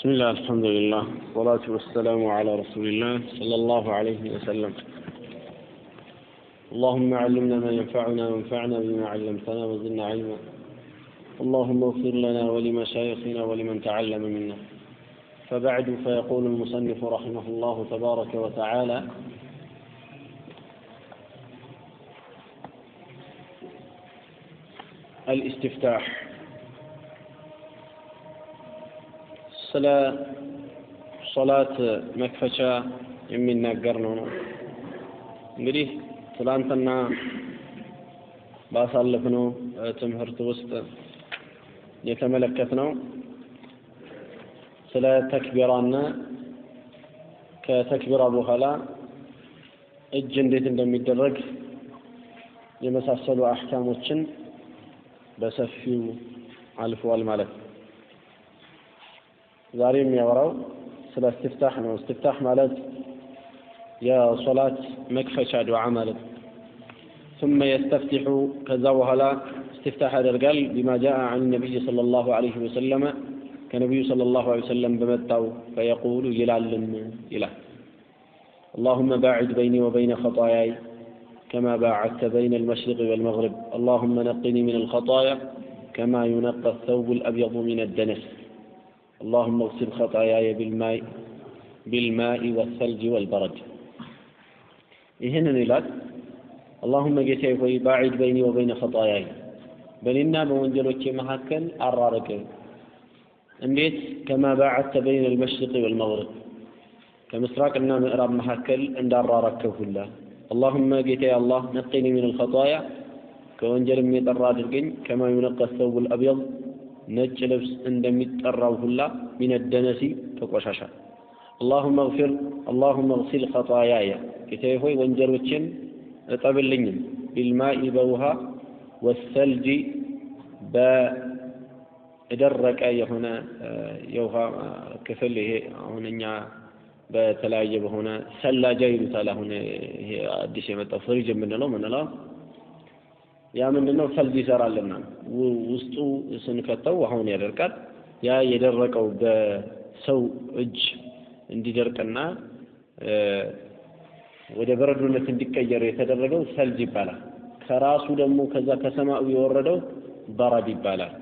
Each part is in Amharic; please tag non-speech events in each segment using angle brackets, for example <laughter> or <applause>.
بسم الله الحمد لله والصلاة والسلام على رسول الله صلى الله عليه وسلم. اللهم علمنا ما ينفعنا وانفعنا بما علمتنا وزدنا علما. اللهم اغفر لنا ولمشايخنا ولمن تعلم منا. فبعد فيقول المصنف رحمه الله تبارك وتعالى الاستفتاح. ስለ ሶላት መክፈቻ የሚናገር ነው ነው እንግዲህ ትላንትና ባሳለፍነው ትምህርት ውስጥ የተመለከትነው ስለ ተክቢራና ከተክቢራ በኋላ እጅ እንዴት እንደሚደረግ የመሳሰሉ አሕካሞችን በሰፊው አልፈዋል ማለት ነው። ዛሬ የሚያወራው ስለ እስትፍታህ ነው። እስትፍታህ ማለት የሶላት መክፈቻ ዱዓ ማለት ነው። ثم يستفتح كذا وهلا استفتاح ያደርጋል بما جاء عن النبي صلى الله عليه وسلم كنبي صلى الله عليه وسلم በመጣው فيقول ይላልም ይላል اللهم باعد بيني وبين خطاياي كما باعدت بين المشرق والمغرب اللهم نقني من الخطايا كما ينقى الثوب الأبيض من الدنس اللهم اغسل خطاياي بالماء بالماء والثلج والبرد ይህንን ይላል اللهم ጌታዬ ሆይ ባዒድ በይኒ ወበይነ ኸጣያይ በእኔና በወንጀሎቼ መካከል አራርቅ እንዴት ከማ ባዓድተ በይነ ልመሽሪቅ ወልመግሪብ ከምስራቅና ምዕራብ መካከል እንዳራረከው ሁላ اللهم ጌታዬ አላህ ነቂኒ ምን ልኸጣያ ከወንጀልም የጠራ አድርገኝ ከማ ዩነቀ ሰው ልአብየድ ነጭ ልብስ እንደሚጠራው ሁላ ሚን ደነሲ ከቆሻሻ አላሁመ እግፊር አላሁመ እግሲል ኸጣያየ ጌታዬ ሆይ ወንጀሎችን እጠብልኝም ቢልማኢ በውሃ ወሰልጂ በደረቀ የሆነ የውሃ ክፍል ይሄ አሁን እኛ በተለያየ በሆነ ሰላጃ ይሉታል። አሁን ይሄ አዲስ የመጣው ፍሪጅ የምንለው ምንለው ያ ምንድነው ሰልጅ ይሰራልና ውስጡ ስንከተው ውሃውን ያደርቃል። ያ የደረቀው በሰው እጅ እንዲደርቅና ወደ በረዶነት እንዲቀየር የተደረገው ሰልጅ ይባላል። ከራሱ ደግሞ ከዛ ከሰማዩ የወረደው በረድ ይባላል።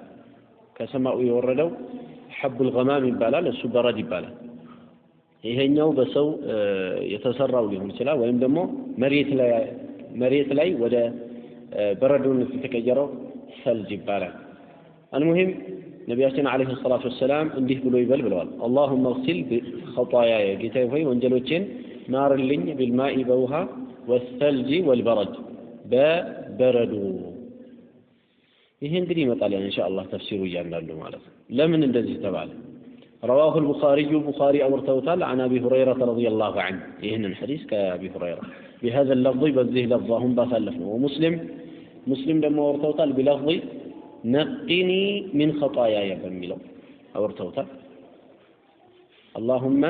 ከሰማዩ የወረደው ሐቡል ገማም ይባላል። እሱ በረድ ይባላል። ይሄኛው በሰው የተሰራው ሊሆን ይችላል፣ ወይም ደግሞ መሬት ላይ መሬት ላይ ወደ በረዶነት የተቀየረው ሰልጅ ይባላል። አልሙሂም ነቢያችን ዓለይሂ ሰላቱ ወሰላም እንዲህ ብሎ ይበል ብለዋል። አላሁመ እግሲል ኸጣያየ ጌታዬ ሆይ ወንጀሎቼን ማርልኝ ቢልማኢ በውሃ ወሰልጂ ወልበረድ በበረዶ ይሄ እንግዲህ ይመጣል ኢንሻአላህ ተፍሲሩ እያንዳንዱ ማለት ነው። ለምን እንደዚህ ተባለ? رواه البخاري بخاري أورتوتال عن أبي هريرة رضي الله عنه إهن الحديث كأبي هريرة بهذا اللفظ بذيه لفظة. هم بخلفه ومسلم مسلم لما ورتوطل بلفظ نقني من خطاياي بميلو ورتوطل اللهم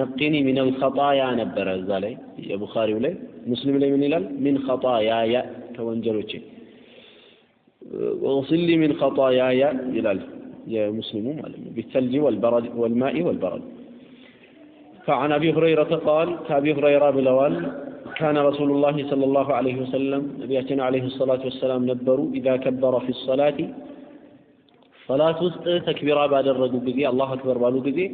نقني من الخطايا نبر الزالي يا بخاري ولي مسلم لي من الال من خطايا يا توانجلوشي واغسل لي من خطايا يا الال يا مسلم بالثلج والبرد والماء والبرد. فعن أبي هريرة قال كأبي هريرة بلوال كان رسول الله صلى الله عليه وسلم نبياتنا عليه الصلاة والسلام نبروا إذا كبر في الصلاة صلاة تكبيرا بعد الرجل بذي الله أكبر بالو بذي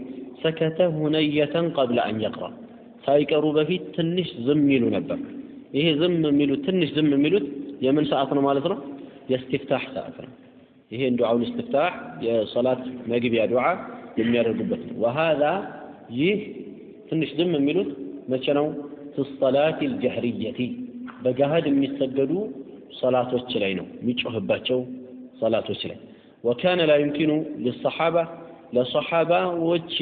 سكت هنية قبل أن يقرأ ሳይቀሩ በፊት ትንሽ ዝም ይሉ ነበር። ይሄ ዝም የሚሉት ትንሽ ዝም የሚሉት የምን ሰዓት ነው ማለት ነው? የእስትፍታህ ሰዓት ነው። ይሄን ዱዓውን እስትፍታህ የሰላት መግቢያ ዱዓ የሚያደርጉበት ነው። ወሃዛ ይህ ትንሽ ዝም የሚሉት መቼ ነው? ፊ ሰላት ልጀህርየቲ በገሃድ የሚሰገዱ ሰላቶች ላይ ነው የሚጮህባቸው ሰላቶች ላይ ወካነ ላ ዩምኪኑ ሊሰሓባ ለሰሓባዎች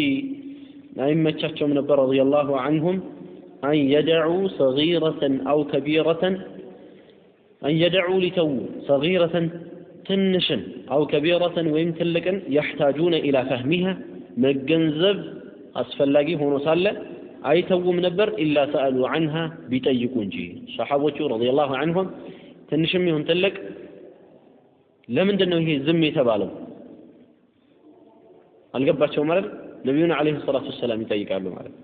አይመቻቸውም ነበር ረዲየላሁ ዐንሁም አን የደዑ ሰጊረተን አው ከቢረተን አን የደዑ ሊተዉ ሰጊረተን ትንሽን አው ከቢረተን ወይም ትልቅን የሕታጁነ ኢላ ፈህሚሃ መገንዘብ አስፈላጊ ሆኖ ሳለ አይተውም ነበር ኢላ ሰአሉ ዐንሃ ቢጠይቁ እንጂ። ሰሓቦቹ ረዲየላሁ ዐንሁም ትንሽም ይሁን ትልቅ ለምንድን ነው ይሄ ዝም የተባለው? አልገባቸው ማለት ነቢዩን ዓለይሂ ሰላቱ ወሰላም ይጠይቃሉ ማለት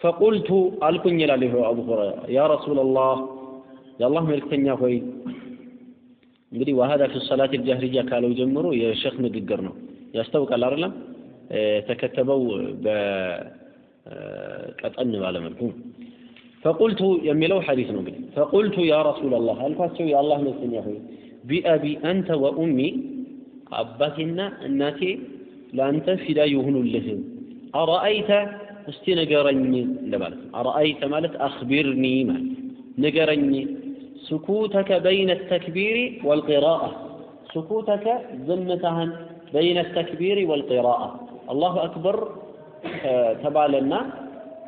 ፈቁልቱ አልኩኝ ይላል ይኸው አቡ ሁረይራ ያ ረሱለላህ የአላህ መልክተኛ ሆይ እንግዲህ ወሀዳ ፊ ሰላት ልጃህርያ ካለው ጀምሮ የሸክ ንግግር ነው። ያስታውቃል አይደለም የተከተበው በቀጠን ባለመልኩ ፈቁልቱ የሚለው ሐዲስ ነው እንግዲህ ፈቁልቱ ያ ረሱለላህ አልኳቸው የአላህ መልክተኛ ሆይ ቢአቢ አንተ ወኡሚ አባቴና እናቴ ለአንተ ፊዳ ይሁኑልህ አረአይተ እስቲ ንገረኝ እንደማለት ነው አረአይተ ማለት አኽቢርኒ ማለት ንገረኝ سكوتك بين التكبير والقراءة سكوتك ذمتها بين التكبير والقراءة الله أكبر آه، تبع لنا.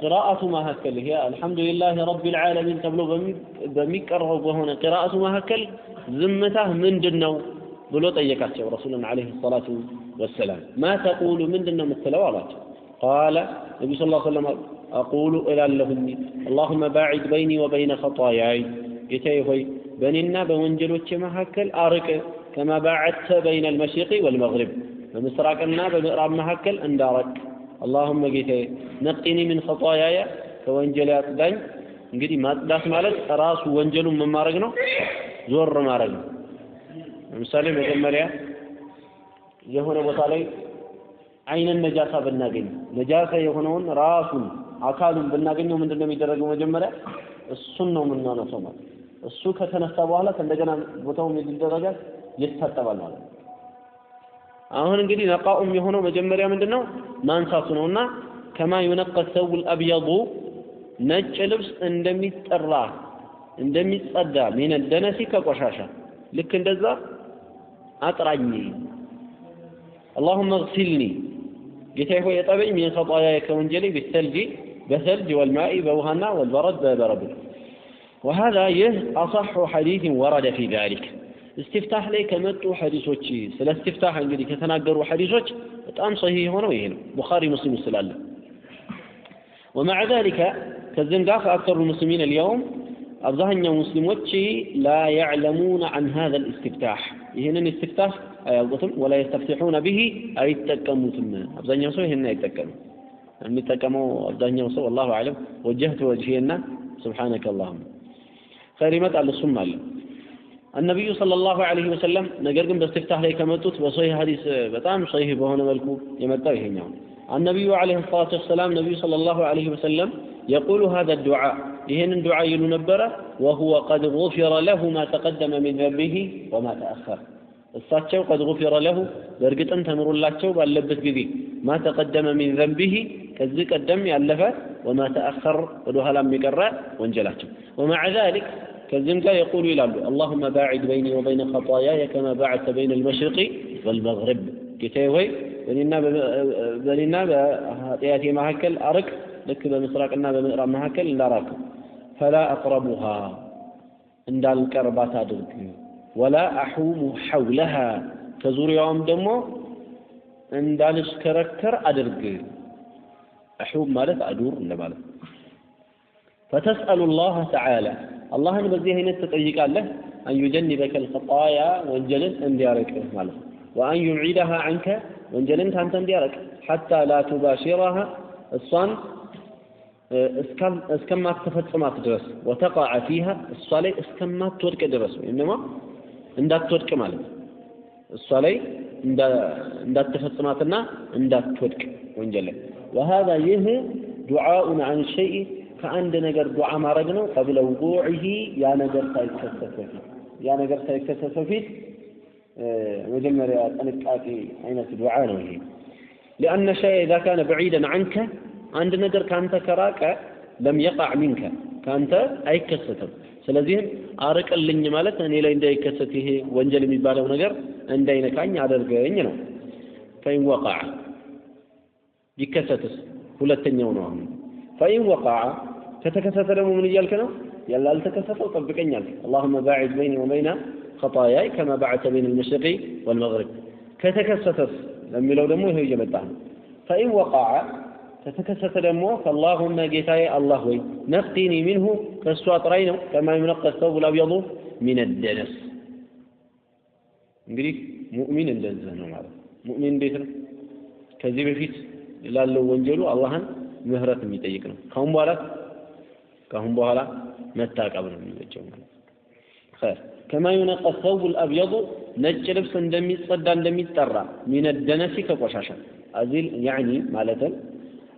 قراءة ما هكل هي الحمد لله رب العالمين. تبلو بمك أرهب وهنا قراءة ما هكل ذمته من جنو بلوت أيك رسول عليه الصلاة والسلام. ما تقول من جنة متلوالات قال النبي صلى الله عليه وسلم أقول إلى اللهم اللهم باعد بيني وبين خطاياي. يتيهي بني النبى وانجلوك ما هكل أرك كما باعدت بين المشرق والمغرب. በምስራቅና በምዕራብ መካከል እንዳረቅ። አላሁመ ጌታዬ ነቂኒ ምን ኸጣያየ ከወንጀል ያጽዳኝ እንግዲህ ማጽዳት ማለት ራሱ ወንጀሉን ምን ማድረግ ነው? ዞር ማድረግ ነው። ለምሳሌ መጀመሪያ የሆነ ቦታ ላይ አይነን ነጃሳ ብናገኝ ነጃሳ የሆነውን ራሱን አካሉን ብናገኘው ምንድን ነው የሚደረገው መጀመሪያ? እሱን ነው የምናነሳው ማለት እሱ ከተነሳ በኋላ ከእንደገና ቦታው ምን ይደረጋል? ይታጠባል ማለት ነው አሁን እንግዲህ ነቃኡም የሆነው መጀመሪያ ምንድነው ማንሳቱ ነውና ከማ ዩነቀ ሰውል አብየዱ ነጭ ልብስ እንደሚጠራ እንደሚጸዳ ሚነ ደነሲ ከቆሻሻ ልክ እንደዛ አጥራኝ اللهم اغسلني ጌታዬ ሆይ እጠበኝ ሚን ኸጣያየ ከወንጀሌ ቢሰልጂ በሰልጅ ወልማኢ በውሃና ወልበረድ በበረዶ وهذا يه أصح حديث ورد في ذلك استفتاح ላይ ከመጡ ሐዲሶች ስለ استفتاح እንግዲህ ከተናገሩ ሐዲሶች በጣም ሰሂህ የሆነው ይሄ ነው ቡኻሪ ሙስሊም ስላለ ومع ذلك ከዚህም ጋር فأكثر المسلمين اليوم አብዛኛው ሙስሊሞች ላ ያዕለሙነ አን ሀዘ ልእስትፍታሕ ይህንን እስትፍታሕ አያውቁትም ወላ የስተፍትሑነ ብሂ አይጠቀሙትም አብዛኛው ሰው ይህንን አይጠቀምም የሚጠቀመው አብዛኛው ሰው አላሁ አለም ወጀህት ወጅሄና ስብሓነከ አላሁም ኸይር ይመጣል እሱም አለ النبي صلى الله عليه وسلم ነገር ግን በእስትፍታህ ላይ ከመጡት በሶሂህ ሐዲስ በጣም ሶሂህ በሆነ መልኩ የመጣው ይሄኛው النبي عليه الصلاة والسلام نبي صلى الله عليه وسلم يقول هذا الدعاء ይህን ዱዓ ይሉ ነበረ وهو قد غفر له ما تقدم من ذنبه وما تأخر እሳቸው قد غفر له በእርግጥም ተምሮላቸው ባለበት ጊዜ ما تقدم من ذنبه ከዚህ ቀደም ያለፈ وما تأخر ወደ ኋላም የቀረ ወንጀላቸው ومع ذلك كالزمت يقول إلى اللهم باعد بيني وبين خطاياي كما باعدت بين المشرق والمغرب. كتاوي بلنا النابة بهاتياتي مهكل أرك. لك بمسراقنا بمئراب مهكل لا راك. فلا أقربها. عند الكربات أدرك ولا أحوم حولها تزور يوم دمو عند الكركر أدرك أحوم مالت أدور لمالت فتسأل الله تعالى. الله أن بزيه نتطيق له أن يجنبك الخطايا وانجلن أن ديارك وأن يعيدها عنك وانجلن أنت أن ديارك حتى لا تباشرها الصن آه، اسكم اسكم ما تفتح ما تدرس وتقع فيها الصلي اسكم ما تورك درس. إنما عند تورك مالك الصلي عند عند تفتح ما تنا عند تورك وانجلن وهذا يه دعاء عن شيء ከአንድ ነገር ዱዓ ማድረግ ነው ቀብለ ውቁዒሂ ያ ነገር ሳይከሰት በፊት ያ ነገር ሳይከሰት በፊት መጀመሪያ ጥንቃቄ አይነት ዱዓ ነው ይሄ لأن الشيء إذا كان بعيدا عنك አንድ ነገር ካንተ ከራቀ ለም የቃዕ ሚንከ ካንተ አይከሰትም ስለዚህም አርቅልኝ ማለት እኔ ላይ እንዳይከሰት ይሄ ወንጀል የሚባለው ነገር እንዳይነካኝ አደርገኝ ነው ፈኢን ወቃዕ ቢከሰትስ ሁለተኛው ነው አሁን ፈኢን ወቃዕ ከተከሰተ ደግሞ ምን እያልክ ነው ያላልተከሰተው ጠብቀኝ አልክ اللهم باعد بيني وبين خطاياي كما بعدت بين المشرق والمغرب ከተከሰተስ ለሚለው ደግሞ ይሄው እየመጣ ነው ፈኢን ወቃዕ ከተከሰተ ደግሞ ፈላሁመ ጌታዬ አላህ ወይ ነቅቲኒ ሚንሁ ከእሱ አጥራይ ነው ከማ ዩነቀ ሰውብ ልአብየዱ ሚን ደነስ እንግዲህ ሙእሚን እንደዚህ ነው ማለት ሙእሚን እንዴት ነው ከዚህ በፊት ላለው ወንጀሉ አላህን ምህረት የሚጠይቅ ነው። ካሁን በኋላ ካሁን በኋላ መታቀብ ነው የሚበጀው ማለት ኸይር ከማ ዩነቀ ሰውቡ ልአብየዱ ነጭ ልብስ እንደሚጸዳ እንደሚጠራ ሚነ ደነሲ ከቆሻሻ አዚል ያዕኒ ማለትም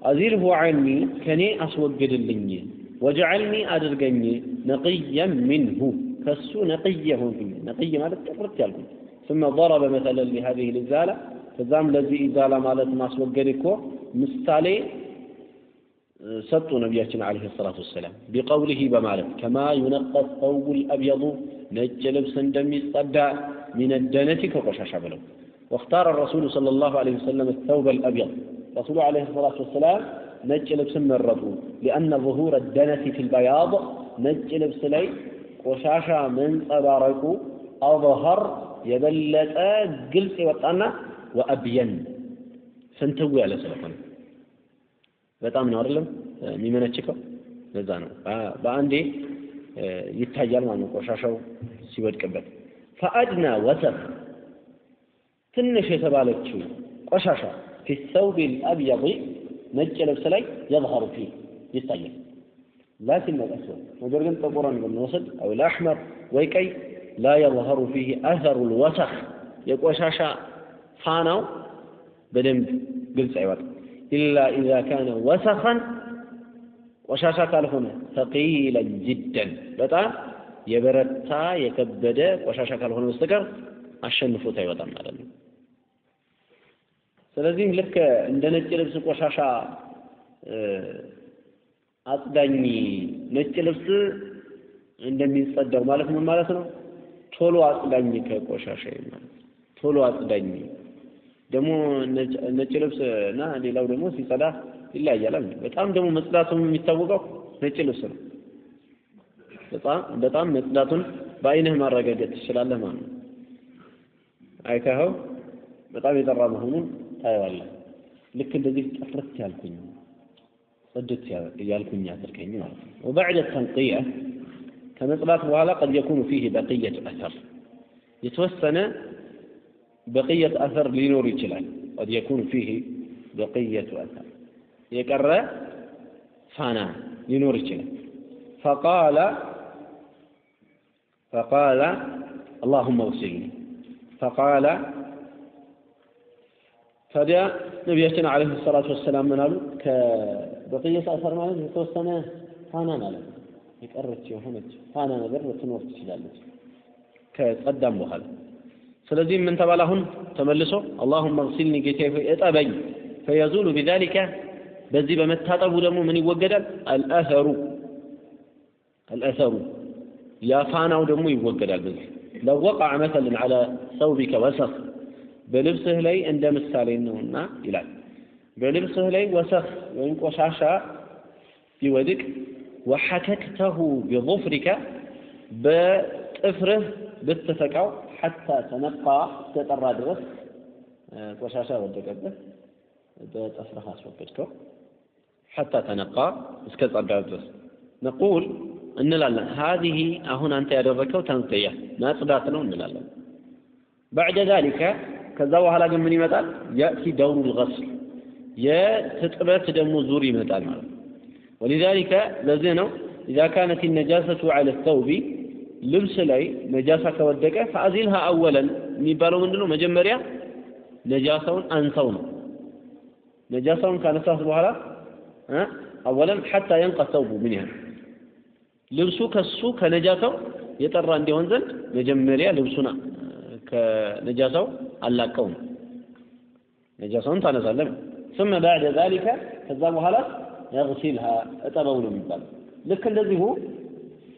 አዚልሁ ዐኒ ከኔ አስወግድልኝ ወጀዐልኒ አድርገኝ ነቅየን ሚንሁ ከሱ ነቅየ ሆንኩኝ ነቅይ ማለት ጥርት ያልኩኝ ثم ضرب مثلا لهذه الإزالة ከዛም ለዚህ ኢዛላ ማለት ማስወገድ እኮ ምሳሌ سطو نبياتنا عليه الصلاة والسلام. بقوله بمالك كما ينقى الثوب الأبيض نجل سندم الصدى من الدنة كقشاش بلو. واختار الرسول صلى الله عليه وسلم الثوب الأبيض. رسول عليه الصلاة والسلام نجى لبسا من الرضو لأن ظهور الدنة في البياض نجل بسلي قشاش من تبارك أظهر يبلت آه، قلت وطنا وأبين. سنتوي على سلطانه በጣም ነው አይደለም የሚመነችከው። ለዛ ነው በአንዴ ይታያል ማለት ነው ቆሻሻው ሲወድቅበት። ፈአድና ወሰፍ ትንሽ የተባለችው ቆሻሻ ፊ ሰውብ ነጭ ልብስ ላይ የظهر ፊ ይታያል። ላኪን ነቀሶ ነገር ግን ጥቁርን ብንወስድ አው ለአሕመር ወይ ቀይ ላ የظهر ፊህ አثሩ ልወሰፍ የቆሻሻ ፋናው በደንብ ግልጽ አይወጣም። ኢላ ኢዛ ካነ ወሰኸን ቆሻሻ ካልሆነ ተቂለን ጅደን በጣም የበረታ የከበደ ቆሻሻ ካልሆነ በስተቀር አሸንፎት አይወጣም ማለት ነው። ስለዚህ ልክ እንደ ነጭ ልብስ ቆሻሻ አጽዳኝ ነጭ ልብስ እንደሚጸዳው ማለት ምን ማለት ነው? ቶሎ አጽዳኝ ከቆሻሻ ማለት ቶሎ አጽዳኝ ደግሞ ነጭ ልብስ እና ሌላው ደግሞ ሲጸዳ ይለያያል። በጣም ደግሞ መጽዳቱን የሚታወቀው ነጭ ልብስ ነው። በጣም በጣም መጽዳቱን በአይንህ ማረጋገጥ ትችላለህ ማለት ነው። አይተኸው በጣም የጠራ መሆኑን ታየዋለህ። ልክ እንደዚህ ጥርት ያልኩኝ ጽድት ያልኩኝ አድርገኝ ማለት ነው። ወበዕደ ተንቅየ ከመጽዳት በኋላ ቀድ የኩኑ ፊህ በቅየት አሰር የተወሰነ በቅየት አሰር ሊኖር ይችላል። ቀድ የኩኑ ፊህ በቅየቱ አሰር የቀረ ፋና ሊኖር ይችላል። ፈቃለ ፈቃለ አላሁመ እግሲልኒ ፈቃለ ታዲያ ነቢያችን ዓለይሂ ሰላቱ ወሰላም ምን አሉ? ከበቅየት አሰር ማለት የተወሰነ ፋና ማለት ነው። የቀረች የሆነች ፋና ነገር ልትኖር ትችላለች ከጸዳም በኋላ ስለዚህም ምን ተባለ አሁን? ተመልሶ አላሁመ እግሲልኒ ጌታ እጠበኝ ፈየዙሉ ቢዛሊከ በዚህ በመታጠቡ ደግሞ ምን ይወገዳል? አልአሰሩ الأثر يا فانا ودمو يوجد البذل لو وقع مثلا على ثوبك وسخ بلبسه لي عند مثالي هنا يلال بلبسه لي وسخ وإن في ودك وحككته بظفرك بطفره بتفكاو ሐታ ተነቃ እስከጠራ ድረስ ቆሻሻ ወደቀበት በጥፍርህ አስወገድከው ሐታ ተነቃ እስከ ጸዳ ድረስ ነቁል እንላለን ሀዚህ አሁን አንተ ያደረግከው ተንቅያ ማጽዳት ነው እንላለን ባዕደ ዛሊከ ከዛ በኋላ ግን ምን ይመጣል ያእቲ ደውሩ ልገስል የትጥበት ደግሞ ዙር ይመጣል ማለት ነው ولذلك ለዚህ ነው إذا كانت النجاسة على الثوب ልብስ ላይ ነጃሳ ከወደቀ ፈአዚልሃ አወለን የሚባለው ምንድነው መጀመሪያ ነጃሳውን አንሰው ነው ነጃሳውን ካነሳት በኋላ አወለን ሐታ የንቀ ተውቡ ምን ያህል ልብሱ ከሱ ከነጃሳው የጠራ እንዲሆን ዘንድ መጀመሪያ ልብሱን ከነጃሳው አላቀው ነው ነጃሳውን ታነሳለህ ثم بعد ذلك ከዛ በኋላ የግሲልሃ እጠበው ነው የሚባለው ልክ እንደዚሁ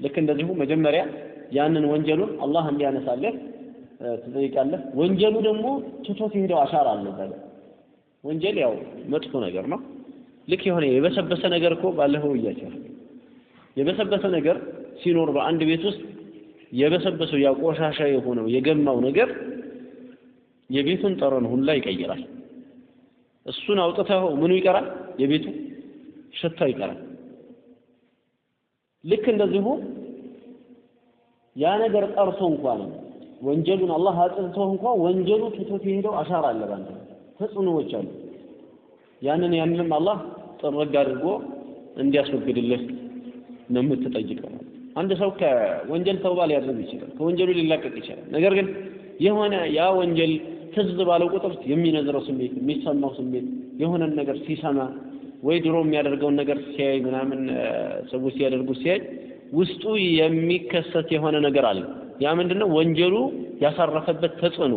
ልክ እንደዚሁ መጀመሪያ ያንን ወንጀሉን አላህ እንዲያነሳለህ ትጠይቃለህ። ወንጀሉ ደግሞ ትቶት የሄደው አሻራ አለ እዛ ወንጀል ያው መጥፎ ነገር ነው። ልክ የሆነ የበሰበሰ ነገር እኮ ባለፈው እያቸዋል የበሰበሰ ነገር ሲኖር በአንድ ቤት ውስጥ የበሰበሰው ያ ቆሻሻ የሆነው የገማው ነገር የቤቱን ጠረን ሁላ ይቀይራል። እሱን አውጥተው ምኑ ይቀራል? የቤቱ ሽታው ይቀራል። ልክ እንደዚሁ ያ ነገር ቀርቶ እንኳን ወንጀሉን አላህ አጽድቶ እንኳን ወንጀሉ ትቶት የሄደው አሻራ አለ ባንተ ተጽዕኖዎች አሉ ያንን ያንንም አላህ ጥርግ አድርጎ እንዲያስወግድልህ ነው የምትጠይቀው። አንድ ሰው ከወንጀል ተውባ ሊያደርግ ይችላል፣ ከወንጀሉ ሊላቀቅ ይችላል። ነገር ግን የሆነ ያ ወንጀል ትዝ ባለው ቁጥር የሚነዝረው ስሜት የሚሰማው ስሜት የሆነን ነገር ሲሰማ ወይ ድሮ የሚያደርገውን ነገር ሲያይ ምናምን ሰዎች ሲያደርጉ ሲያይ ውስጡ የሚከሰት የሆነ ነገር አለ። ያ ምንድነው? ወንጀሉ ያሳረፈበት ተጽዕኖ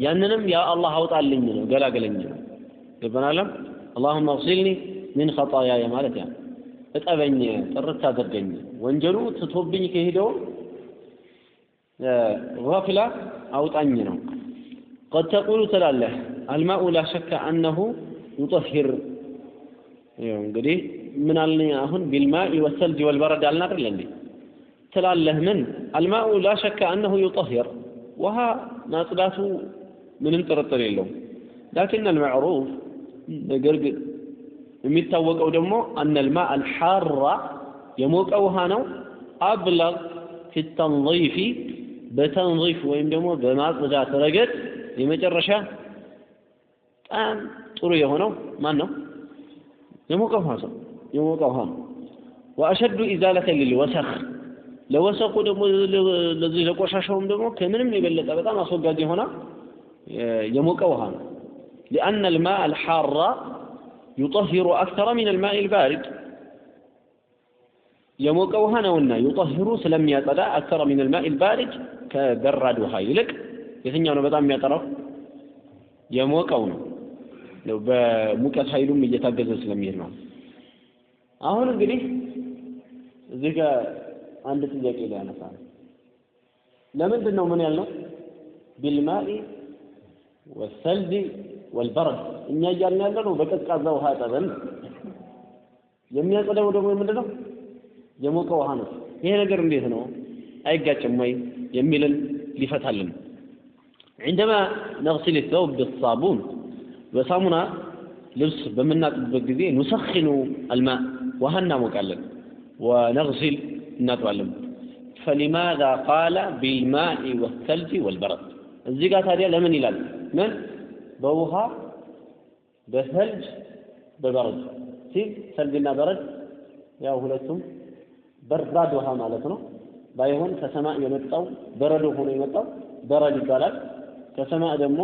ያንንም ያ አላህ አውጣልኝ ነው ገላገለኝ ነው። ገባናለም? አላሁመ እግሲልኒ ሚን ኸጣያየ ማለት ያ እጠበኝ፣ ጥርት አድርገኝ ወንጀሉ ትቶብኝ ከሄደው ገፍላ አውጣኝ ነው። ቀድ ተቁሉ ትላለህ አልማኡ ላ ሸከ አነሁ يطهر ይኸው እንግዲህ ምን አልን አሁን ቢልማኢ ወሰልጅ ወልበረድ አልን አይደል እንዴ ትላለህ ምን አልማኡ ላ ሸከ አነሁ ዩጠሂር ውሃ ማጽዳቱ ምንም ጥርጥር የለውም ላኪን አልመዕሩፍ ነገር ግን የሚታወቀው ደግሞ አነ ልማ አልሐራ የሞቀ ውሃ ነው አብለግ ፊ ተንظይፊ በተንظይፍ ወይም ደግሞ በማጽዳት ረገድ የመጨረሻ በጣም ጥሩ የሆነው ማን ነው يموقف هذا يموقف هم وأشد إزالة للوسخ لو وسخوا دم لذي لقوش عشهم دم كمن من يبلت أبدا ما صوق جدي هنا يموقف هم لأن الماء الحار يطهر أكثر من الماء البارد يموقف هنا وإنه يطهر سلم يتدا أكثر من الماء البارد كبرد وهايلك يثني أنا بدأ ميترف يموقف هنا በሙቀት ኃይሉም እየታገዘ ስለሚሄድ ነው። አሁን እንግዲህ እዚህ ጋር አንድ ጥያቄ ሊያነሳ ነው። ለምንድን ነው ምን ያልነው? ቢልማኢ ወሰልዲ ወልበረድ እኛ እያልን ያለ ነው በቀዝቃዛ ውሃ ጠበን የሚያጸዳው ደግሞ ምንድን ነው? የሞቀ ውሃ ነው። ይሄ ነገር እንዴት ነው አይጋጭም ወይ የሚልን ሊፈታልን عندما نغسل الثوب بالصابون በሳሙና ልብስ በምናጥብበት ጊዜ ኑሰኽኑ አልማ ውሃ እናሞቃለን ወነግሲል እናጥባለን። ፈሊማዛ ቃለ ቢልማኢ ወሰልጂ ወልበረድ። እዚህ ጋር ታዲያ ለምን ይላል? ምን? በውሃ በሰልጅ በበረድ። ሲል ሰልጅና በረድ ያው ሁለቱም በራድ ውሃ ማለት ነው። ባይሆን ከሰማይ የመጣው በረዶ ሆኖ የመጣው በረድ ይባላል። ከሰማይ ደግሞ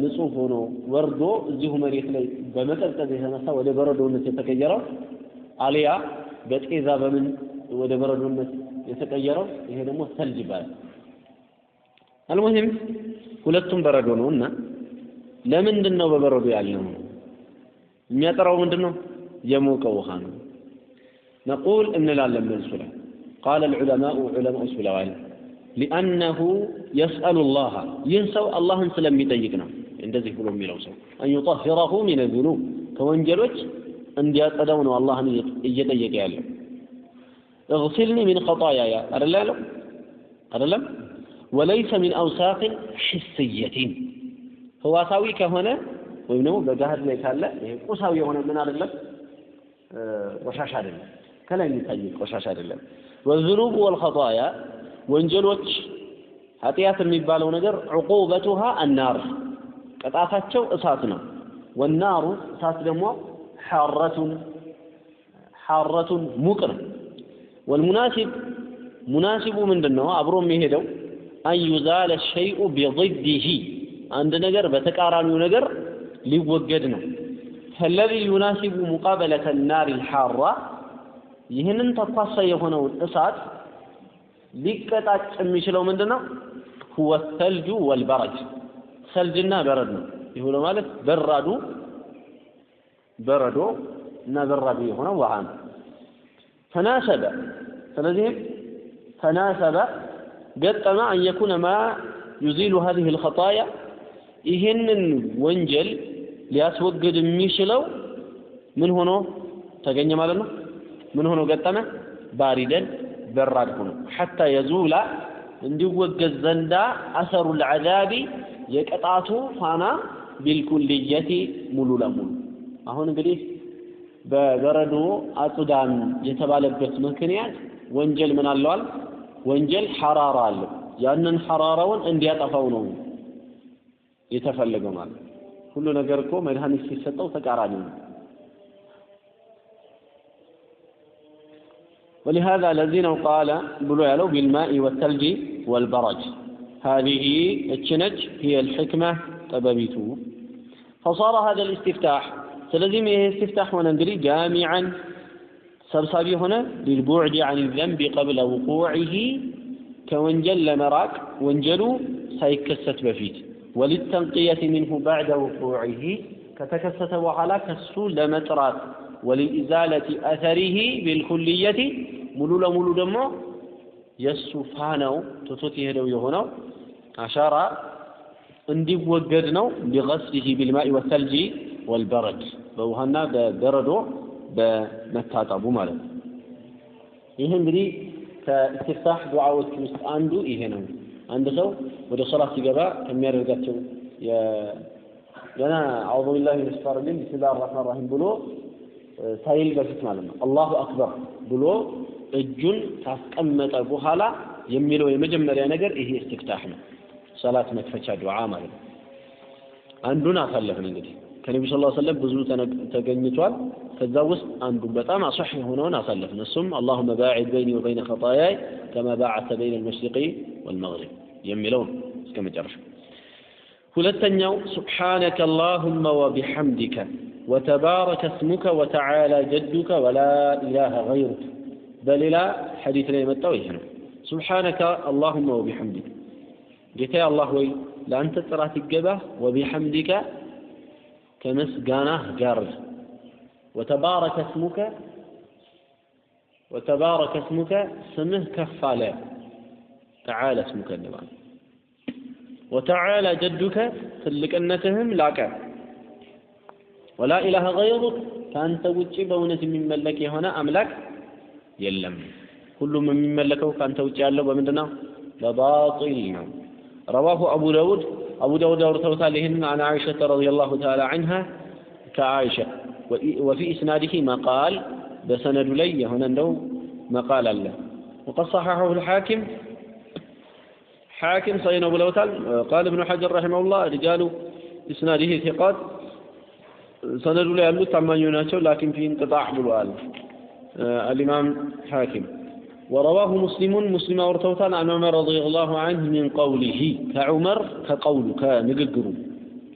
ንጹህ ሆኖ ወርዶ እዚሁ መሬት ላይ በመቀዝቀዝ የተነሳ ወደ በረዶነት የተቀየረው አሊያ በጤዛ በምን ወደ በረዶነት የተቀየረው ይሄ ደግሞ ሰልጅ ይባላል። አልሙሂም ሁለቱም በረዶ ነው እና ለምንድን ነው በበረዶ ያልነው? የሚያጠራው ምንድን ነው? የሞቀ ውሃ ነው። ነቁል እንላለን መልሱ ላይ ቃለ ልዑለማኡ ዑለማዎች ሊአነሁ የስአሉ ላህ ይህ ሰው አላህን ስለሚጠይቅ ነው እንደዚህ ብሎ የሚለው ሰው አን ዩጠሂረሁ ሚን ዙኑብ ከወንጀሎች እንዲያጸዳው ነው አላህን እየጠየቀ ያለው እግሲልኒ ሚን ኸጣያያ አደለ ያለው አደለም ወለይሰ ሚን አውሳቅን ሕስየቲን ህዋሳዊ ከሆነ ወይም ደግሞ በጋህድ ላይ ካለ ይሄ ቁሳዊ የሆነ ምን አይደለም ቆሻሻ አይደለም ከላይ የሚታይ ቆሻሻ አይደለም ወዝኑብ ወልኸጣያ ወንጀሎች ኃጢአት የሚባለው ነገር ዕቁበቱሃ አናር ቅጣታቸው እሳት ነው። ወናሩ እሳት ደግሞ ሐረቱን ሐረቱን ሙቅ ነው። ወልሙናሲብ ሙናሲቡ ምንድን ነው አብሮ የሚሄደው አን ዩዛለ ሸይኡ ቢضድህ አንድ ነገር በተቃራኒው ነገር ሊወገድ ነው። ፈለዚ ዩናሲቡ ሙቃበለተ ናር ልሓራ ይህንን ተኳሳ የሆነውን እሳት ሊቀጣጭ የሚችለው ምንድን ነው? ሁወ ሰልጁ ወልበረድ ሰልጅና በረድ ነው። ይህ ማለት በራዱ በረዶ እና በራዱ የሆነው ውሃ ነው። ተናሰበ ስለዚህም ተናሰበ ገጠመ አን የኩነ ማ ዩዚሉ ሀዚህ ልኸጣያ ይህንን ወንጀል ሊያስወግድ የሚችለው ምን ሆኖ ተገኘ ማለት ነው? ምን ሆኖ ገጠመ? ባሪደን ሆኖ ሐታ የዙላ እንዲወገዝ ዘንዳ አሰሩ ልዓዛቢ የቅጣቱ ፋና ቢልኩልየቲ ሙሉ ለሙሉ አሁን እንግዲህ በበረዶ አጽዳን የተባለበት ምክንያት ወንጀል ምን አለዋል? ወንጀል ሐራራ አለው። ያንን ሐራራውን እንዲያጠፋው ነው የተፈለገው ማለት ሁሉ ነገር እኮ መድኃኒት ሲሰጠው ተቃራኒ ነው። ولهذا الذين قال بلو يالو بالماء والثلج والبرج. هذه الشنج هي الحكمة طببيتو فصار هذا الاستفتاح. سلزم استفتاح ونندري جامعا. سبسابي هنا للبعد عن الذنب قبل وقوعه. كونجل لمراك وانجلو سيكست بفيت. وللتنقية منه بعد وقوعه. كتكست وحلا كسو لمترات. ولإزالة أثره بالكلية ሙሉ ለሙሉ ደግሞ የእሱ ፋናው ትቶት የሄደው የሆነው አሻራ እንዲወገድ ነው ቢገስሊሂ ቢልማኢ ወተልጂ ወልበረድ በውሃና በበረዶ በመታጠቡ ማለት ነው። ይህ እንግዲህ ከእስትፍታህ ዱዓዎች ውስጥ አንዱ ይሄ ነው። አንድ ሰው ወደ ሶላት ሲገባ ከሚያደርጋቸው ገና አዑዙ ቢላሂ ሚነ ሸይጣኒ ረጂም ቢስሚላሂ ረህማን ረሂም ብሎ ሳይል በፊት ማለት ነው አላሁ አክበር ብሎ እጁን ካስቀመጠ በኋላ የሚለው የመጀመሪያ ነገር ይሄ እስትፍታህ ነው። ሰላት መክፈቻ ዱዓ ማለት ነው። አንዱን አሳለፍን እንግዲህ ከነቢ ስ ሰለም ብዙ ተገኝቷል። ከዛ ውስጥ አንዱ በጣም አሶሕ የሆነውን አሳለፍን። እሱም አላሁመ ባዒድ በይኒ ወበይነ ኸጣያይ ከማ ባዓተ በይነ አልመሽሪቂ ወልመግሪብ የሚለው ነው እስከ መጨረሻ። ሁለተኛው ሱብሓነከ አላሁመ ወቢሐምዲከ ወተባረከ እስሙከ ወተዓላ ጀዱከ ወላ ኢላሃ ገይሩክ በሌላ ሐዲት ላይ የመጣው ይሄ ነው። ሱብሓነከ አላሁመ ወቢሐምዲከ ጌታዬ አላህ ወይ ለአንተ ጥራት ይገባህ፣ ወቢሐምዲከ ከምስጋናህ ጋር ወተባረከ እስሙከ ወተባረከ እስሙከ ስምህ ከፍ አለ ተዓላ እስሙከ እንለዋለን። ወተዓላ ጀዱከ ትልቅነትህም ላቀ። ወላ ኢላሃ ገይሩክ ከአንተ ውጭ በእውነት የሚመለክ የሆነ አምላክ የለም። ሁሉም የሚመለከው ከአንተ ውጭ ያለው በምንድን ነው? በባጢል ነው። ረዋሁ አቡ ዳውድ አቡ ዳውድ አውርተውታል። ይህንን አን ዓኢሸተ ረዲየላሁ ተዓላ ዐንሃ ከዓኢሻ ወፊ ኢስናዲሂ መቃል በሰነዱ ላይ የሆነ እንደው መቃል አለ። ወቀድ ሰሐሐሁ ልሓኪም حاكم صين أبو الأوتال قال ابن حجر رحمه الله رجال إسناده ثقات سند لا يلو ثمانيون لكن في انقطاع بلوال آه، الإمام حاكم. ورواه مسلم مسلم أورتوتان عن عمر رضي الله عنه من قوله كعمر كقول كنققر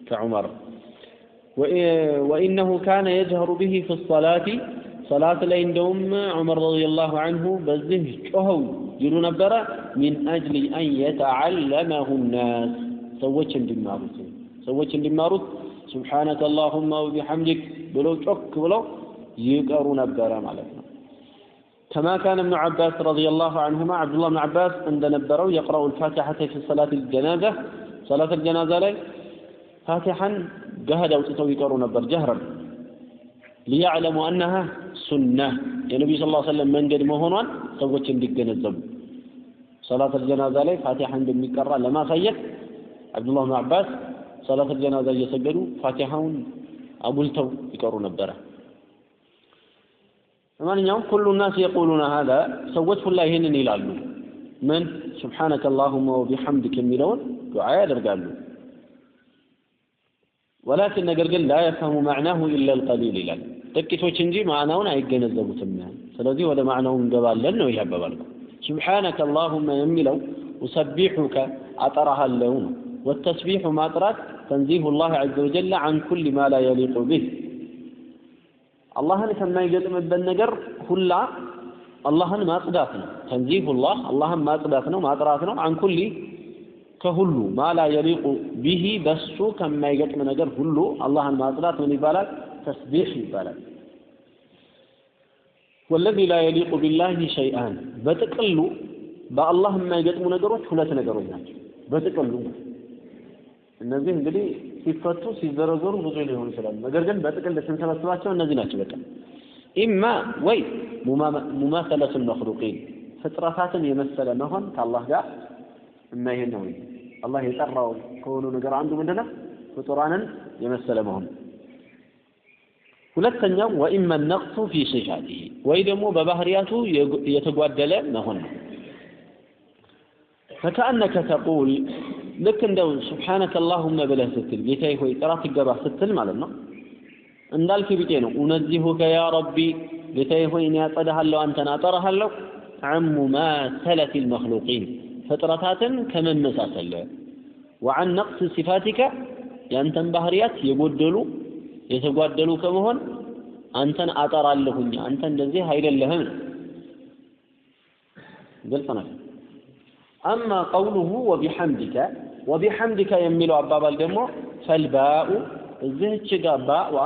كعمر. وإنه كان يجهر به في الصلاة ሶላት ላይ እንደውም ዑመር ረዲየላሁ ዐንሁ በዚህ ጮኸው ይሉ ነበረ ሚን አጅሊ አን የተዓለመሁ ናስ ሰዎች እንዲማሩት ሰዎች እንዲማሩት ሱብሓነከ አላሁማ ወቢሐምዲክ ብለው ጮክ ብለው ይቀሩ ነበረ ማለት ነው። كما كان ابن عباس رضي الله عنهما عبد الله بن عباس عند نبرة يقرأ الفاتحة في صلاة الجنازة. صلاة الجنازة لي فاتحا جهد أو يقرأ نبر جهرا. ليعلموا أنها ሱና የነቢዩ ስ ሰለም መንገድ መሆኗን ሰዎች እንዲገነዘቡ። ሰላት አልጀናዛ ላይ ፋቲሓ እንደሚቀራ ለማሳየት አብዱላህ ብን አባስ ሰላት አልጀናዛ እየሰገዱ ፋቲሓውን አጉልተው ይቀሩ ነበረ። ለማንኛውም ኩሉ ናስ የቁሉነ ሀዛ ሰዎች ሁላ ይህንን ይላሉ። ምን? ስብሓነከ አላሁመ ወቢሐምድክ የሚለውን ዱዓ ያደርጋሉ። ወላኪን ነገር ግን ላ የፍሀሙ ማዕናሁ ኢላ ልቀሊል ይላል። ጥቂቶች እንጂ ማዕናውን አይገነዘቡትም። ስለዚህ ወደ ማዕናው እንገባለን ነው ይህ አባባል። ሱብሓነከ አላሁመ የሚለው ኡሰቢሑከ አጠራሃለው ነው። ወተስቢሑ ማጥራት ተንዚሁ ላህ ዐዘ ወጀለ ዐን ኩሊ ማ ላ የሊቁ ቢህ አላህን ከማይገጥምበት ነገር ሁላ አላህን ማጽዳት ነው። ተንዚሁላህ አላህን ማጽዳት ነው፣ ማጥራት ነው። አንኩሊ ከሁሉ ማላ የሊቁ ቢሂ በሱ ከማይገጥም ነገር ሁሉ አላህን ማጽዳት ምን ይባላል? ተስቢሕ ይባላል። ወለዚ ላ የሊቁ ቢላሂ ሸይአን በጥቅሉ በአላህ የማይገጥሙ ነገሮች ሁለት ነገሮች ናቸው። በጥቅሉ እነዚህ እንግዲህ ሲፈቱ ሲዘረዘሩ ብዙ ሊሆኑ ይችላሉ። ነገር ግን በጥቅል ስንሰበስባቸው እነዚህ ናቸው። በቃ ኢማ ወይ ሙማሰለቱ መክሉቂን ፍጥረታትን የመሰለ መሆን ከአላህ ጋር የማይሄድ ነው። አላህ የጠራው ከሆኑ ነገር አንዱ ምንድነው? ፍጡራንን የመሰለ መሆን። ሁለተኛው ወኢማ ነቅሱ ፊ ሲፋቲሂ ወይ ደግሞ በባህሪያቱ የተጓደለ መሆን ነው። ፈከአነከ ተቁል ልክ እንደው ሱብሓነከ አላሁመ ብለህ ስትል ጌታዬ ሆይ ጥራት ይገባ ስትል ማለት ነው እንዳልክ ቢጤ ነው ኡነዚሁከ ያ ረቢ ጌታዬ ሆይ እኔ አጸዳሃለሁ አንተን አጠራሃለሁ አሙ ማሰለት ልመክሉቂን ፍጥረታትን ከመመሳሰል ወዐን ነቅስ ሲፋቲከ ያንተን ባህርያት የጎደሉ የተጓደሉ ከመሆን አንተን አጠራለሁኝ አንተ እንደዚህ አይደለህም። ግልጽ ነው። አማ ቀውሉሁ ወቢሐምዲከ ወቢሐምዲከ የሚለው አባባል ደግሞ ፈልባኡ እዚህች ጋር ባዋ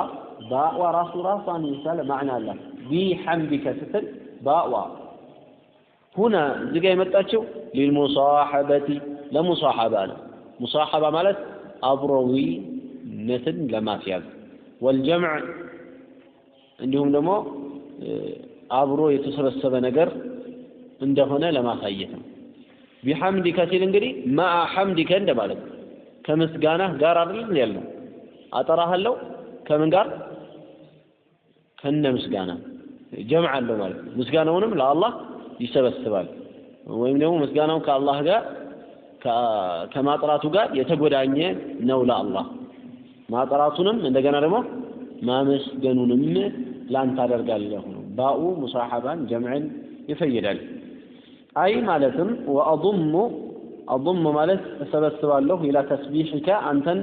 ባዋ ራሱ ራሷን የቻለ ማዕና አላት። ቢሐምዲከ ስትል ባዋ ሁና እዚህ ጋር የመጣችው ሊልሙሳሐበቲ ለሙሳሐባ ነው። ሙሳሐባ ማለት አብሮዊነትን ለማስያዝ ወልጀምዕ እንዲሁም ደግሞ አብሮ የተሰበሰበ ነገር እንደሆነ ለማሳየት ነው። ቢሐምዲከ ሲል እንግዲህ ማአ ሐምዲከ እንደማለት ነው። ከምስጋናህ ጋር አይደል ያለው? አጠራሃለሁ። ከምን ጋር? ከነ ምስጋና። ጀምዕ አለው ማለት ነው። ምስጋናውንም ለአላህ ይሰበስባል። ወይም ደግሞ ምስጋናው ከአላህ ጋር ከማጥራቱ ጋር የተጎዳኘ ነው ለአላህ ማጥራቱንም እንደገና ደግሞ ማመስገኑንም ላንተ አደርጋለሁ ነው። ባኡ ሙሳሐባን ጀምዕን ይፈይዳል። አይ ማለትም ወአضሙ አضሙ ማለት እሰበስባለሁ ኢላ ተስቢሕከ አንተን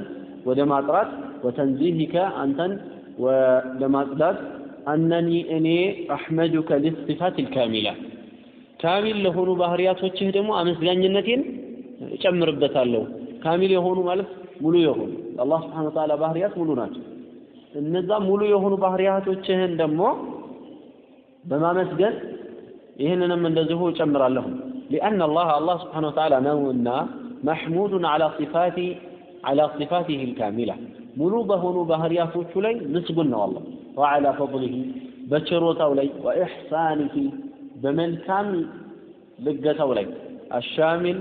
ወደ ማጥራት ወተንዚህከ አንተን ለማጽዳት አነኒ እኔ አሕመዱከ ሊስፋት ልካሚላ። ካሚል ለሆኑ ባህርያቶችህ ደግሞ አመስጋኝነቴን እጨምርበታለሁ። ካሚል የሆኑ ማለት ሙሉ የሆኑ አላህ ስብሓን ወተዓላ ባህርያት ሙሉ ናቸው እነዛ ሙሉ የሆኑ ባህርያቶችህን ደግሞ በማመስገን ይህንንም እንደዚሁ እጨምራለሁ ሊአን አላህ አላህ ስብሓን ወተዓላ ነውና መሕሙዱን አላ ሲፋቲ አላ ሲፋቲህ ልካሚላ ሙሉ በሆኑ ባህርያቶቹ ላይ ምስጉን ነው አላህ ወዓላ ፈضሊህ በችሮታው ላይ ወኢሕሳኒህ በመልካም ልገተው ላይ አሻሚል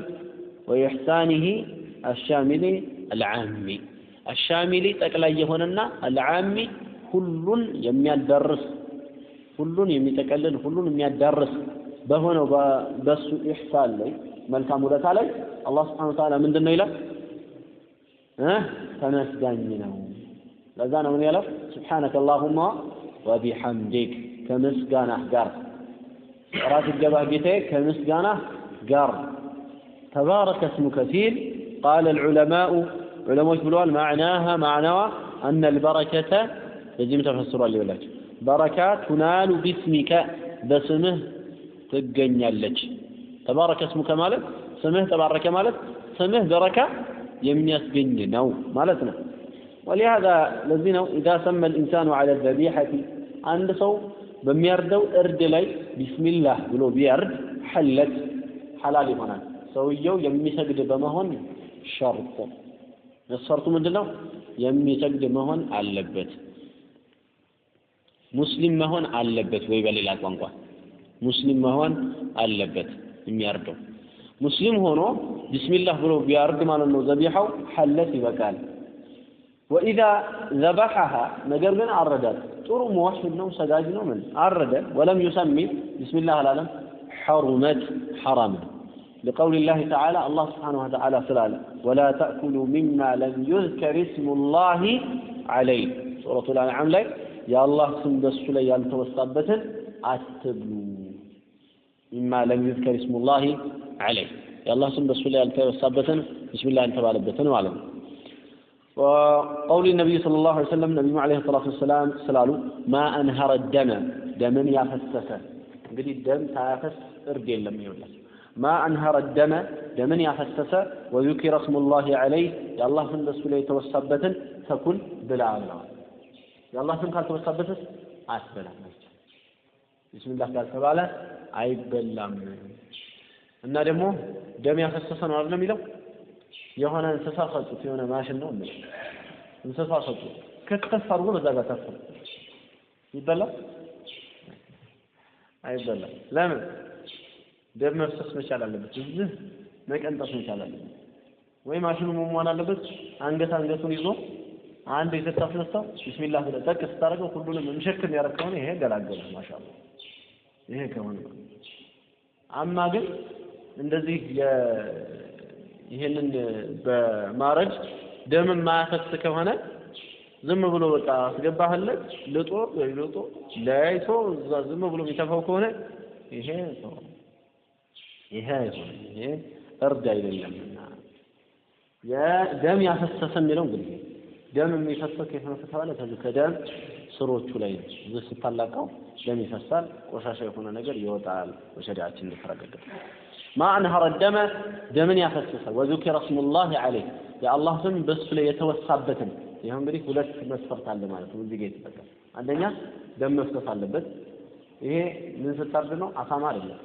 ወኢሕሳኒህ አሻሚል አልዓሚ አሻሚሊ ጠቅላይ የሆነና አልዓሚ ሁሉን የሚያዳርስ ሁሉን የሚጠቀልል ሁሉን የሚያዳርስ በሆነው በሱ ኢሕሳን ላይ መልካም ውለታ ላይ አላህ ስብሓነ ወተዓላ ምንድን ነው ይላል ተመስጋኝ ነው። ለዛ ነው ምን ያለው? ስብሓነከ አላሁማ ወቢሐምዲክ ከምስጋናህ ጋር። ጥራት ይገባህ ጌታዬ ከምስጋናህ ጋር። ተባረከ እስሙከ ሲል ቃለ ልዑለማኡ ዑለሞች ብለዋል ማዕናሃ ማዕናዋ አነ ልበረከተ በዚህም ተፈስሯል ይበላቸው በረካ ቱናሉ ቢስሚከ በስምህ ትገኛለች ተባረከ እስሙከ ማለት ስምህ ተባረከ ማለት ስምህ በረካ የሚያስገኝ ነው ማለት ነው ولهذا ለዚህ ነው إذا سمى الإنسان على الذبيحة አንድ ሰው በሚያርደው እርድ ላይ ቢስሚላህ ብሎ ቢያርድ ሐለት ሐላል ይሆናል ሰውየው የሚሰግድ በመሆን ሸርጥ። መስፈርቱ ምንድነው? የሚሰግድ መሆን አለበት። ሙስሊም መሆን አለበት ወይ በሌላ ቋንቋ? ሙስሊም መሆን አለበት የሚያርደው። ሙስሊም ሆኖ ቢስሚላህ ብሎ ቢያርድ ማለት ነው ዘቢሐው ሐለት ይበቃል። ወኢዛ ዘበሐሃ ነገር ግን አረዳት ጥሩ ሙወሒድ ነው ሰጋጅ ነው ምን? አረደ። ወለም ዩሰሚ ቢስሚላህ አላለም። ሐሩመት ሐራም ነው لقول الله تعالى الله سبحانه وتعالى سلالة ولا تأكلوا مما لم يذكر اسم الله عليه سورة الأنعام لي يا الله سم بس لي يالتوسطبتن أتبلوا مما لم يذكر اسم الله عليه يا الله سم بس لي يالتوسطبتن بسم الله انت بالبتن وعلم وقول النبي صلى الله عليه وسلم نبي عليه الصلاة والسلام سلالو ما أنهر الدم دمن يفسس እንግዲህ ደም ሳያፈስ እርድ የለም ይውላል ማ አንሀረ ደመ ደምን ያፈሰሰ ወዩኪረ ስሙላሂ ዐለይህ የአላህ ስም በሱ ላይ የተወሳበትን ተኩል ብላ ብለዋል የአላህ ስም ካልተወሳበትስ? አትበላም ቢስሚላህ ካልተባለ አይበላም። እና ደግሞ ደም ያፈሰሰ ነው አይደል የሚለው? የሆነ እንስሳ ሰጡት የሆነ ማሽን ነው እንዴ እንስሳ ሰጡት። ከተፍ አድርጎ በዛ ጋር ተፍ ይበላል? አይበላም። ለምን ደም መፍሰስ መቻል አለበት። እዚህ መቀንጠስ መቻል አለበት። ወይ ማሽኑ መሟን አለበት። አንገት አንገቱን ይዞ አንድ የተታስነሳው ቢስሚላህ ብለህ ጠቅ ስታደርገው ሁሉንም እንሸክም ያደረግ ከሆነ ይሄ ገላገለ ማሻአላ ይሄ ከሆነ አማ ግን እንደዚህ ይህንን በማረድ ደም የማያፈስ ከሆነ ዝም ብሎ በቃ አስገባህለት ልጦ ልጦ ለያይቶ እዛ ዝም ብሎ የሚተፋው ከሆነ ይሄ ይሄ አይሆንም። ይሄ እርድ አይደለምና የደም ያፈሰሰ የሚለው እንግዲህ ደም የሚፈሰው ከየት ነው ከተባለ ከዚህ ከደም ስሮቹ ላይ ነው። እዚህ ስታላቀው ደም ይፈሳል፣ ቆሻሻ የሆነ ነገር ይወጣል። በሸሪዓችን እንደተረጋገጠ ማ አንሀረ ደመ ደምን ያፈሰሰ ወዙኪረ ስሙላሂ ዐለይህ የአላህ ስም በሱ ላይ የተወሳበትን ይኸው እንግዲህ ሁለት መስፈርት አለ ማለት ነው። እዚህ ጋር የተጠቀሰ አንደኛ ደም መፍሰስ አለበት። ይሄ ምን ስታርድ ነው? አሳማ አይደለም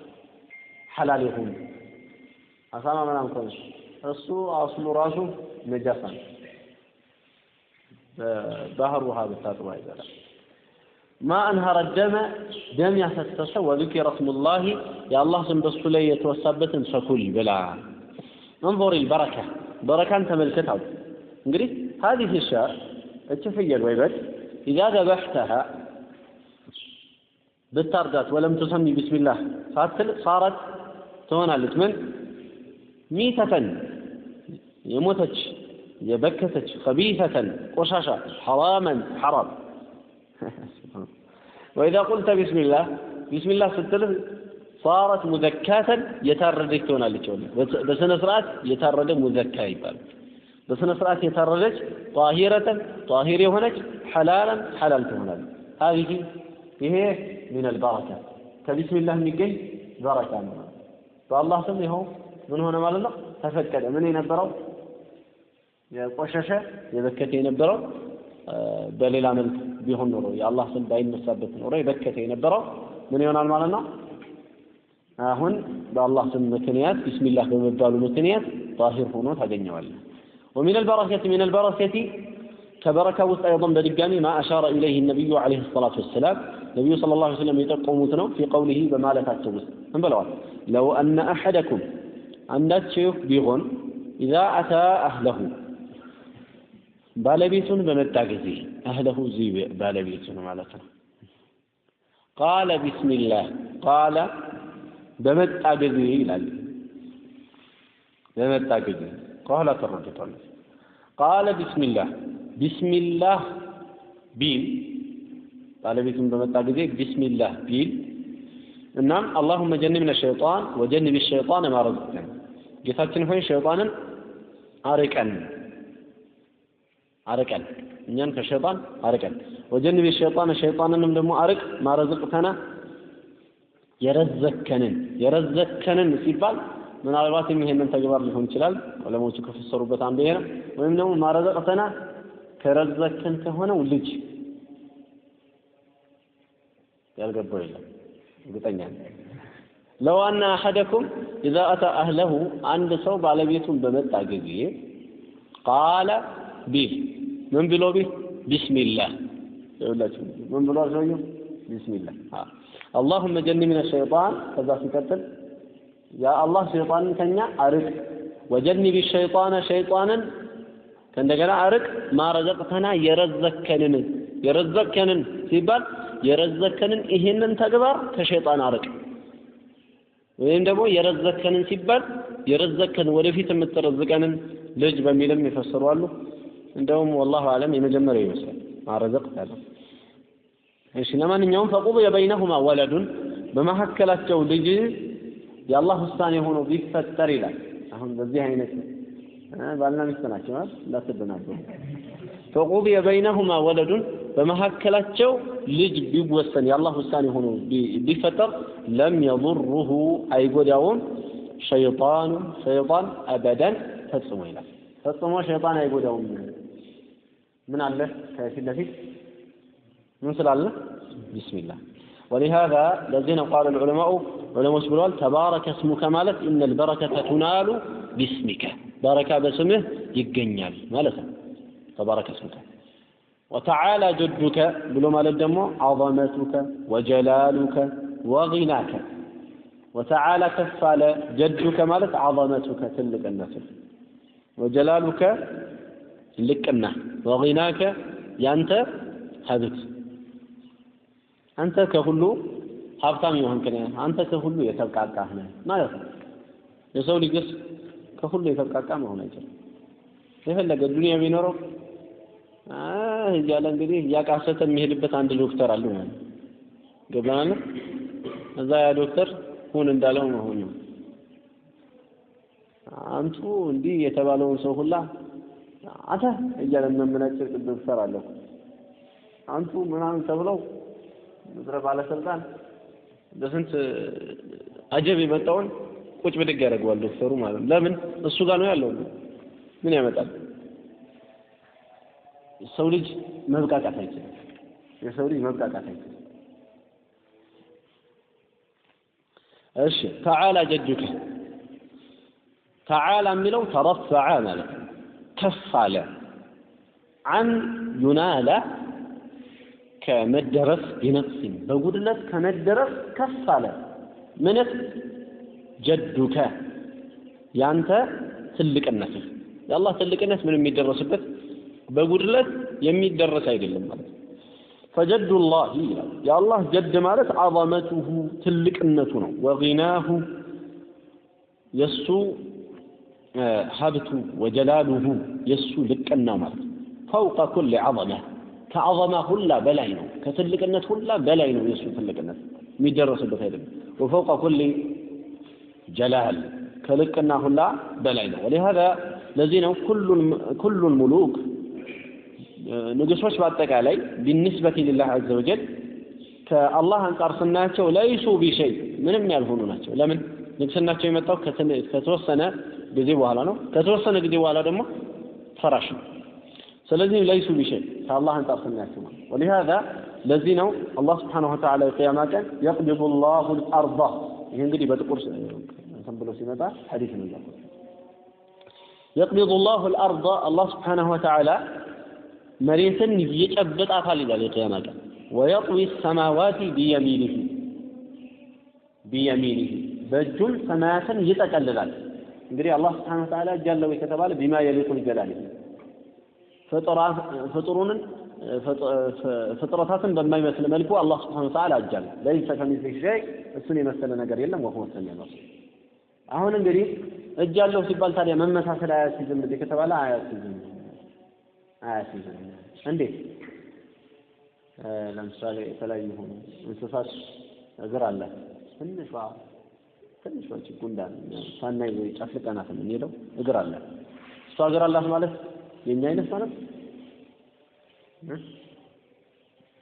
حلال يكون. أسامة من نعم أنكوش رسو أصل راسه نجفا بحر وهذا التاتوا ما أنهر الدم؟ دم يحسسه وذكر اسم الله. يا الله سم بسولي يتوسبت سكولي بلا. انظر البركة. بركة أنت ملكة هذه الشاء اتفجر ويبد إذا ذبحتها بالتردات ولم تسمي بسم الله. فاتل صارت ትሆናለች ምን ሚተተን የሞተች የበከተች ከቢሰተን ቆሻሻ ሐራመን ሐራም <laughs> ወኢዛ ቁልተ ቢስሚላህ ቢስሚላህ ስትል ሳረት ሙዘካተን የታረደች ትሆናለች። በስነ ስርዓት የታረደ ሙዘካ ይባላል። በስነ ስርዓት የታረደች ጣሂረተን ጣሂር የሆነች ሐላለን ሐላል ትሆናለች። ሀዚህ ይሄ ሚን አልበረካ ከቢስሚላህ የሚገኝ በረካ ነው። በአላህ ስም ይኸው ምን ሆነ ማለት ነው? ተፈቀደ። ምን የነበረው የቆሸሸ የበከተ የነበረው በሌላ መልክ ቢሆን ኖሮ የአላህ ስም ባይነሳበት ኖሮ የበከተ የነበረው ምን ይሆናል ማለት ነው? አሁን በአላህ ስም ምክንያት ቢስሚላህ በመባሉ ምክንያት ጣሂር ሆኖ ታገኘዋለህ። ومن البركة من البركة كبركة ውስጥ أيضا በድጋሚ ما أشار إليه النبي عليه الصلاة والسلام النبي صلى الله عليه وسلم يتقوموت نو في قوله بما لا تتوس من بلوات لو أن أحدكم عند شيخ بيغون إذا أتى أهله بالبيتون بمتاقزي أهله زي بالبيتون مالتنا قال بسم الله قال بمتاقزي لالي بمتاقزي قال ترجع قال بسم الله بسم الله بين ባለቤቱን በመጣ ጊዜ ቢስሚላህ ቢል እናም አላሁመ ጀንብነ ሸይጣን ወጀንብ ሸይጣን ማ ረዘቅተን ጌታችን ሆይ ሸይጣንን አርቀን አርቀን እኛን ከሸይጣን አርቀን ወጀንብ ሸይጣን ሸይጣንንም ደግሞ አርቅ ማረዝቅተና የረዘከንን የረዘከንን ሲባል ምናልባትም ይሄንን ተግባር ሊሆን ይችላል። ዑለሞቹ ከፈሰሩበት አንዱ ይሄ ነው። ወይም ደግሞ ማረዘቅተና ከረዘከን ከሆነው ልጅ ያልገባው የለም። እርግጠኛ ለው አሐደኩም ኢዛ አታ አህለሁ አንድ ሰው ባለቤቱን በመጣ ጊዜ ቃለ ቢል ምን ብሎ ቢል ቢስሚላህ። ይኸውላችሁ ምን ብሎ ሰውየው? ቢስሚላህ። አላሁመ ጀንብነ ሸይጣን። ከዛ ሲቀጥል ያ አላህ ሸይጣንን ከኛ አርቅ። ወጀንቢ ሸይጣነ ሸይጣንን። ከእንደገና አርቅ ማረዘቅተና የረዘከንን የረዘከንን ሲባል የረዘከንን ይሄንን ተግባር ከሸይጣን አርቅ ወይም ደግሞ የረዘከንን ሲባል የረዘከን ወደፊት የምትረዝቀንን ልጅ በሚልም የፈሰሩ አሉ። እንደውም ወላሁ አለም የመጀመሪያው ይመስላል ማረዘቅ ያለው። እሺ ለማንኛውም ፈቁضየ በይነሁማ ወለዱን በመካከላቸው ልጅ የአላህ ውሳኔ ሆኖ ቢፈጠር ይላል። አሁን በዚህ አይነት ባልና ሚስት ናቸው ማለት እንዳትደናበሩ። ፈቁضየ በይነሁማ ወለዱን በመካከላቸው لج بيبوسن يا الله ساني هنا بفتر لم يضره أي قدعون شيطان شيطان أبدا فتصمينا فتصمو شيطان أي قدعون من الله كيفي النفي من سل الله؟ بسم الله. ولهذا الذين قال العلماء علماء سبلوال تبارك اسمك مالك إن البركة تنال باسمك. بركة باسمه يقنيال مالك. تبارك اسمك. ወተዓላ ጀዱከ ብሎ ማለት ደግሞ ዐዘመቱከ ወጀላሉከ ወጊናከ ወተዓላ ከፍ አለ ጀዱከ ማለት ዐዘመቱከ ትልቅነት ወጀላሉከ ልቅና ወጊናከ ያንተ ሀብት አንተ ከሁሉ ሀብታም የሆንክ ነህ፣ አንተ ከሁሉ የተብቃቃህ ነህ ማለት ነው። የሰው ልጅስ ከሁሉ የተብቃቃ መሆን አይችልም። የፈለገ ዱንያ ቢኖረው እያለ እንግዲህ እያቃሰተ የሚሄድበት አንድ ዶክተር አለ ማለት ገባናል። እዛ ያ ዶክተር ሁን እንዳለው መሆን ነው። አንቱ እንዲህ የተባለውን ሰው ሁላ አንተ እያለ የሚያመናጭቅ ዶክተር አለ። አንቱ ምናምን ተብለው ምድረ ባለስልጣን በስንት አጀብ የመጣውን ቁጭ ብድግ ያደርገዋል ዶክተሩ ማለት ነው። ለምን እሱ ጋር ነው ያለው። ምን ያመጣል? ሰው ልጅ መብቃቃት አይችልም። የሰው ልጅ መብቃቃት አይችልም። እሺ ተዓላ ጀዱከ ተዓላ የሚለው ተረፈዐ ማለት ነው። ከፍ አለ። አን ዩናለ ከመደረስ ቢነቅሲን በጉድለት ከመደረስ ከፍ አለ። ምንት ጀዱከ። ያንተ ትልቅነትህ የአላህ ትልቅነት ምንም የሚደረስበት بقولت يمي الدرس هاي قلنا فجد الله يا الله جد مارس عظمته تلك النتنا وغناه يسو هبته وجلاله يسو لك النمر فوق كل عظمة كعظمة كل بلاين كتلك النت كل بلاين يسو تلك النت مدرس بخير وفوق كل جلال كلك النا كل بلاين ولهذا الذين كل كل الملوك ንጉሶች በአጠቃላይ ቢንስበቲ ሊላህ አዘ ወጀል ከአላህ አንጻር ስናያቸው ለይሱ ቢሸይ ምንም ያልሆኑ ናቸው። ለምን ንግስናቸው የመጣው ከተወሰነ ጊዜ በኋላ ነው። ከተወሰነ ጊዜ በኋላ ደግሞ ፈራሽ ነው። ስለዚህ ለይሱ ቢሸይ ከአላህ አንጻር ስናያቸው ማለት ወሊሃዛ ለዚህ ነው አላህ ስብሓነሁ ወተዓላ የቅያማ ቀን የቅቢዱ ላሁ ልአርዳ ይህ እንግዲህ በጥቁር እንትን ብሎ ሲመጣ ሐዲስ ነው እያልኩት የቅቢዱ ላሁ ልአርዳ አላህ ስብሓነሁ ወተዓላ መሬትን ይጨብጣታል ይላል የቅያማ ቀን። ወየጥዊ ሰማዋቲ ቢየሚኒህ ቢየሚኒህ በእጁም ሰማያትን ይጠቀልላል። እንግዲህ አላህ ስብሓነሁ ወተዓላ እጅ አለው ከተባለ ቢማ የሊቁ ቢጀላሊህ ፍጡሩንን ፍጥረታትን በማይመስል መልኩ አላህ ስብሓነሁ ወተዓላ እጅ አለው። ለይሰ ከሚስሊሂ ሸይ እሱን የመሰለ ነገር የለም። ወሁወ ሰሚዑል በሲር አሁን እንግዲህ እጅ አለው ሲባል ታዲያ መመሳሰል አያስይዝም ከተባለ አያስይዝም አያስይዝም እንዴት? ለምሳሌ የተለያዩ ሆኑ እንስሳት እግር አላት። ትንሿ ትንሿ ጉንዳን ሳናይ ወይ ጨፍልቀናት የምንሄደው እግር አላት። እሷ እግር አላት ማለት የኛ አይነት ማለት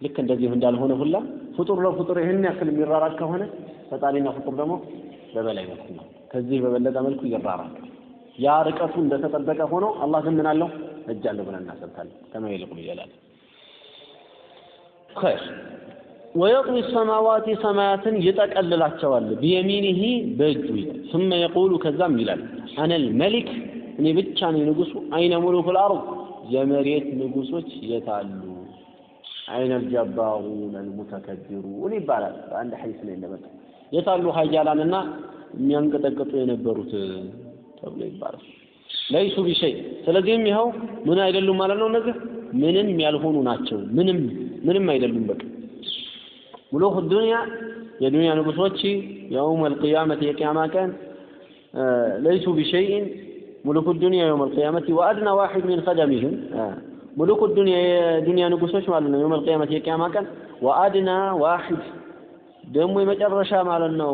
ልክ እንደዚህ እንዳልሆነ ሁላ ፍጡር ለፍጡር ይህን ያክል የሚራራቅ ከሆነ ፈጣሪና ፍጡር ደግሞ በበላይ መልኩ ነው። ከዚህ በበለጠ መልኩ ይራራል ያ ርቀቱ እንደተጠበቀ ሆኖ አላህ ግን ምን አለው እጅ አለው ብለን እናሰብታለን ከማ ይልቁ ይላል ኸይር ወየጥዊ ሰማዋቲ ሰማያትን ይጠቀልላቸዋል ቢየሚኒሂ በእጁ ይላል ثم يقول ከዛም ይላል አነ ልመሊክ እኔ ብቻ ነኝ ንጉሱ አይነ ሙሉክ ልአርድ የመሬት ንጉሶች የታሉ አይነ ልጀባሩን አልሙተከቢሩን ይባላል በአንድ ሐዲስ ላይ እንደመጣ የታሉ ሀያላንና የሚያንቀጠቅጡ የነበሩት ተብሎ ይባላል ለይሱ ቢሸይ ስለዚህም ይኸው ምን አይደሉም ማለት ነው እነዚህ ምንም ያልሆኑ ናቸው ምንም ምንም አይደሉም በቃ ሙሉክ ዱንያ የዱንያ ንጉሶች የውም አልቅያመት የቅያማ ቀን ለይሱ ቢሸይን ሙሉክ ዱንያ የውም አልቅያመት ወአድና ዋሒድ ሚን ቀደሚህም ሙሉክ ዱንያ የዱንያ ንጉሶች ማለት ነው የውም አልቅያመት የቅያማ ቀን ወአድና ዋሒድ ደግሞ የመጨረሻ ማለት ነው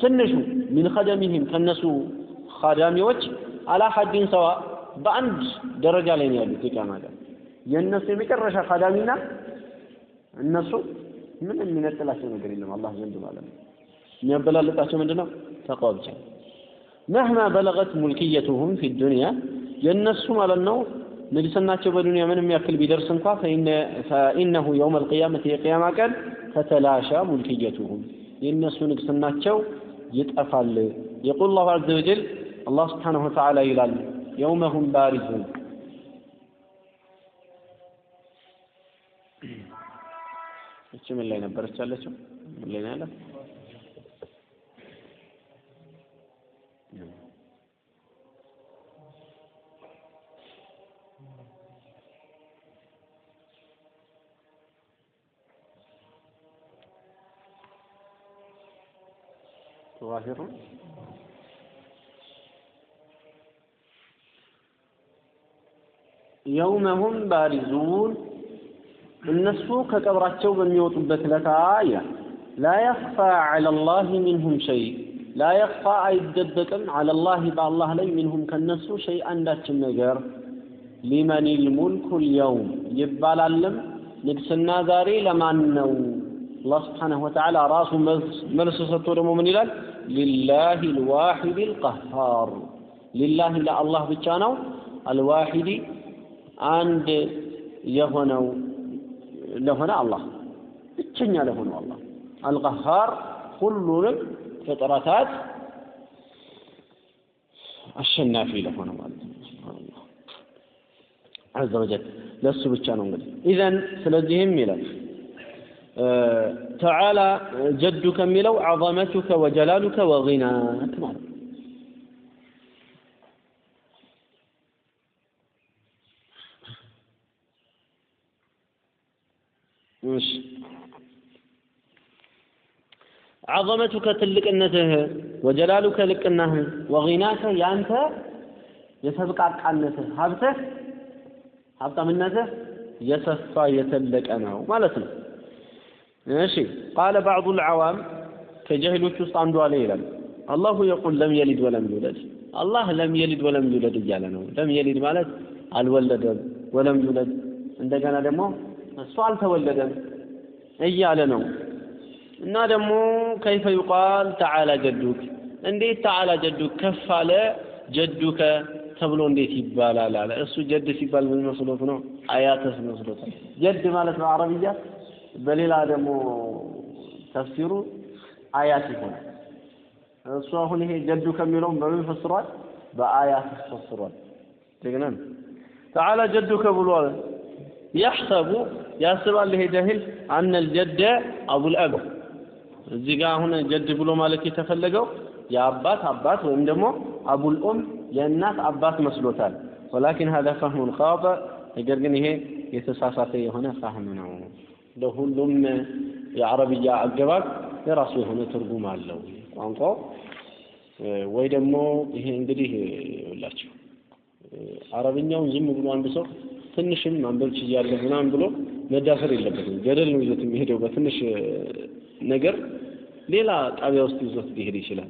ትንሹ ሚን ቀደሚህም ከነሱ ኻዳሚዎች አላ ሐዲን ሰዋ በአንድ ደረጃ ላይ ነው ያሉት የቅያማ ቀን። የእነሱ የመጨረሻ ኻዳሚና እነሱ ምንም የሚነጥላቸው ነገር የለም አላህ ዘንድ ማለት ነው። የሚያበላልጣቸው ምንድን ነው ተቅዋ ብቻ መህማ በለገት ሙልክየቱሁም ፊ ዱንያ የእነሱ ማለት ነው ንግስናቸው በዱንያ ምንም ያክል ቢደርስ እንኳ ፈኢነሁ የውም አልቅያመት የቅያማ ቀን ተተላሻ ሙልክየቱሁም የእነሱ ንግስናቸው ይጠፋል። የቁል ላሁ አዘ ወጀል አላህ ስብሓንሁ ወተዓላ ይላል የውመሁም ባሪዙን እቺ ምን ላይ ነበረች ያለችው? ምን ላይ ነው ያለው? ظاهر የውመ ሁም ባሪዙን እነሱ ከቀብራቸው በሚወጡበት ለታ ይላል ላ የኽፋ ዐላ ላህ ሚንሁም ሸይ ላ የኽፋ አይደበቅም ዐላ ላህ በአላህ ላይ ሚንሁም ከነሱ ሸይ አንዳችን ነገር ሊመን ልሙልኩ ልየውም ይባላልም ንግስና ዛሬ ለማን ነው አላህ ስብሓነሁ ወተዓላ ራሱ መልስ ሰጥቶ ደግሞ ምን ይላል ሊላሂ ልዋሒድ ልቀሃር ሊላሂ ለአላህ ብቻ ነው አልዋሒዲ አንድ የሆነው ለሆነ አላህ ብቸኛ ለሆነው አላህ። አልቀሃር ሁሉንም ፍጥረታት አሸናፊ ለሆነ ማለት ነው። ዐዘ ወጀል ብቻ ነው እንግዲህ። ኢዘን ስለዚህም ይላል ተዓላ ጀዱ ከሚለው ዐዘመቱከ ወጀላሉከ ወጊናክ ማለት ነው እሺ ዐዘመቱከ ትልቅነትህ ወጀላሉከ ልቅናህ ወጊናከ ያንተ የተብቃቃነትህ ሀብትህ ሀብታምነትህ የሰፋ የተለቀ ነው ማለት ነው። እሺ قال بعض العوام ከጀህሎች ውስጥ አንዱ አለ ይላል። الله يقول لم يلد ولم يولد አላህ لم يلد ولم يولد እያለ ነው። لم يلد ማለት አልወለደም ولم يولد እንደገና ደግሞ እሱ አልተወለደም እያለ ነው። እና ደግሞ كيف يقال تعالى جدك እንዴት ተዓላ ጀዱክ? ከፍ አለ ጀዱከ ተብሎ እንዴት ይባላል አለ። እሱ ጀድ ሲባል ምን መስሎት ነው? አያተስ መስሎታል ጀድ ማለት ነው አረብያ። በሌላ ደግሞ ተፍሲሩ አያት ይሆናል። እሱ አሁን ይሄ ጀዱ ከሚለውም በምን ፈስሯል? በአያት ፈስሯል። ደግና ተዓላ ጀዱከ ብሏል። ያሕሰቡ ያስባል። ይሄ ጃሂል አነ ልጀደ አቡልአብ እዚህ ጋር አሁን ጀድ ብሎ ማለት የተፈለገው የአባት አባት ወይም ደግሞ አቡልኡም የእናት አባት መስሎታል። ወላኪን ሀዛ ፈህሙን ኻጠ ነገር ግን ይሄ የተሳሳተ የሆነ ፋህም ነው። ለሁሉም የአረብያ አገባብ የራሱ የሆነ ትርጉም አለው ቋንቋው። ወይ ደግሞ ይሄ እንግዲህ ይኸውላችሁ አረብኛውን ዝም ብሎ አንድ ሰው ትንሽም ማንበብ ችያለሁ ምናምን ብሎ መዳፈር የለበትም። ገደል ነው ይዞት የሚሄደው በትንሽ ነገር ሌላ ጣቢያ ውስጥ ይዞት ሊሄድ ይችላል።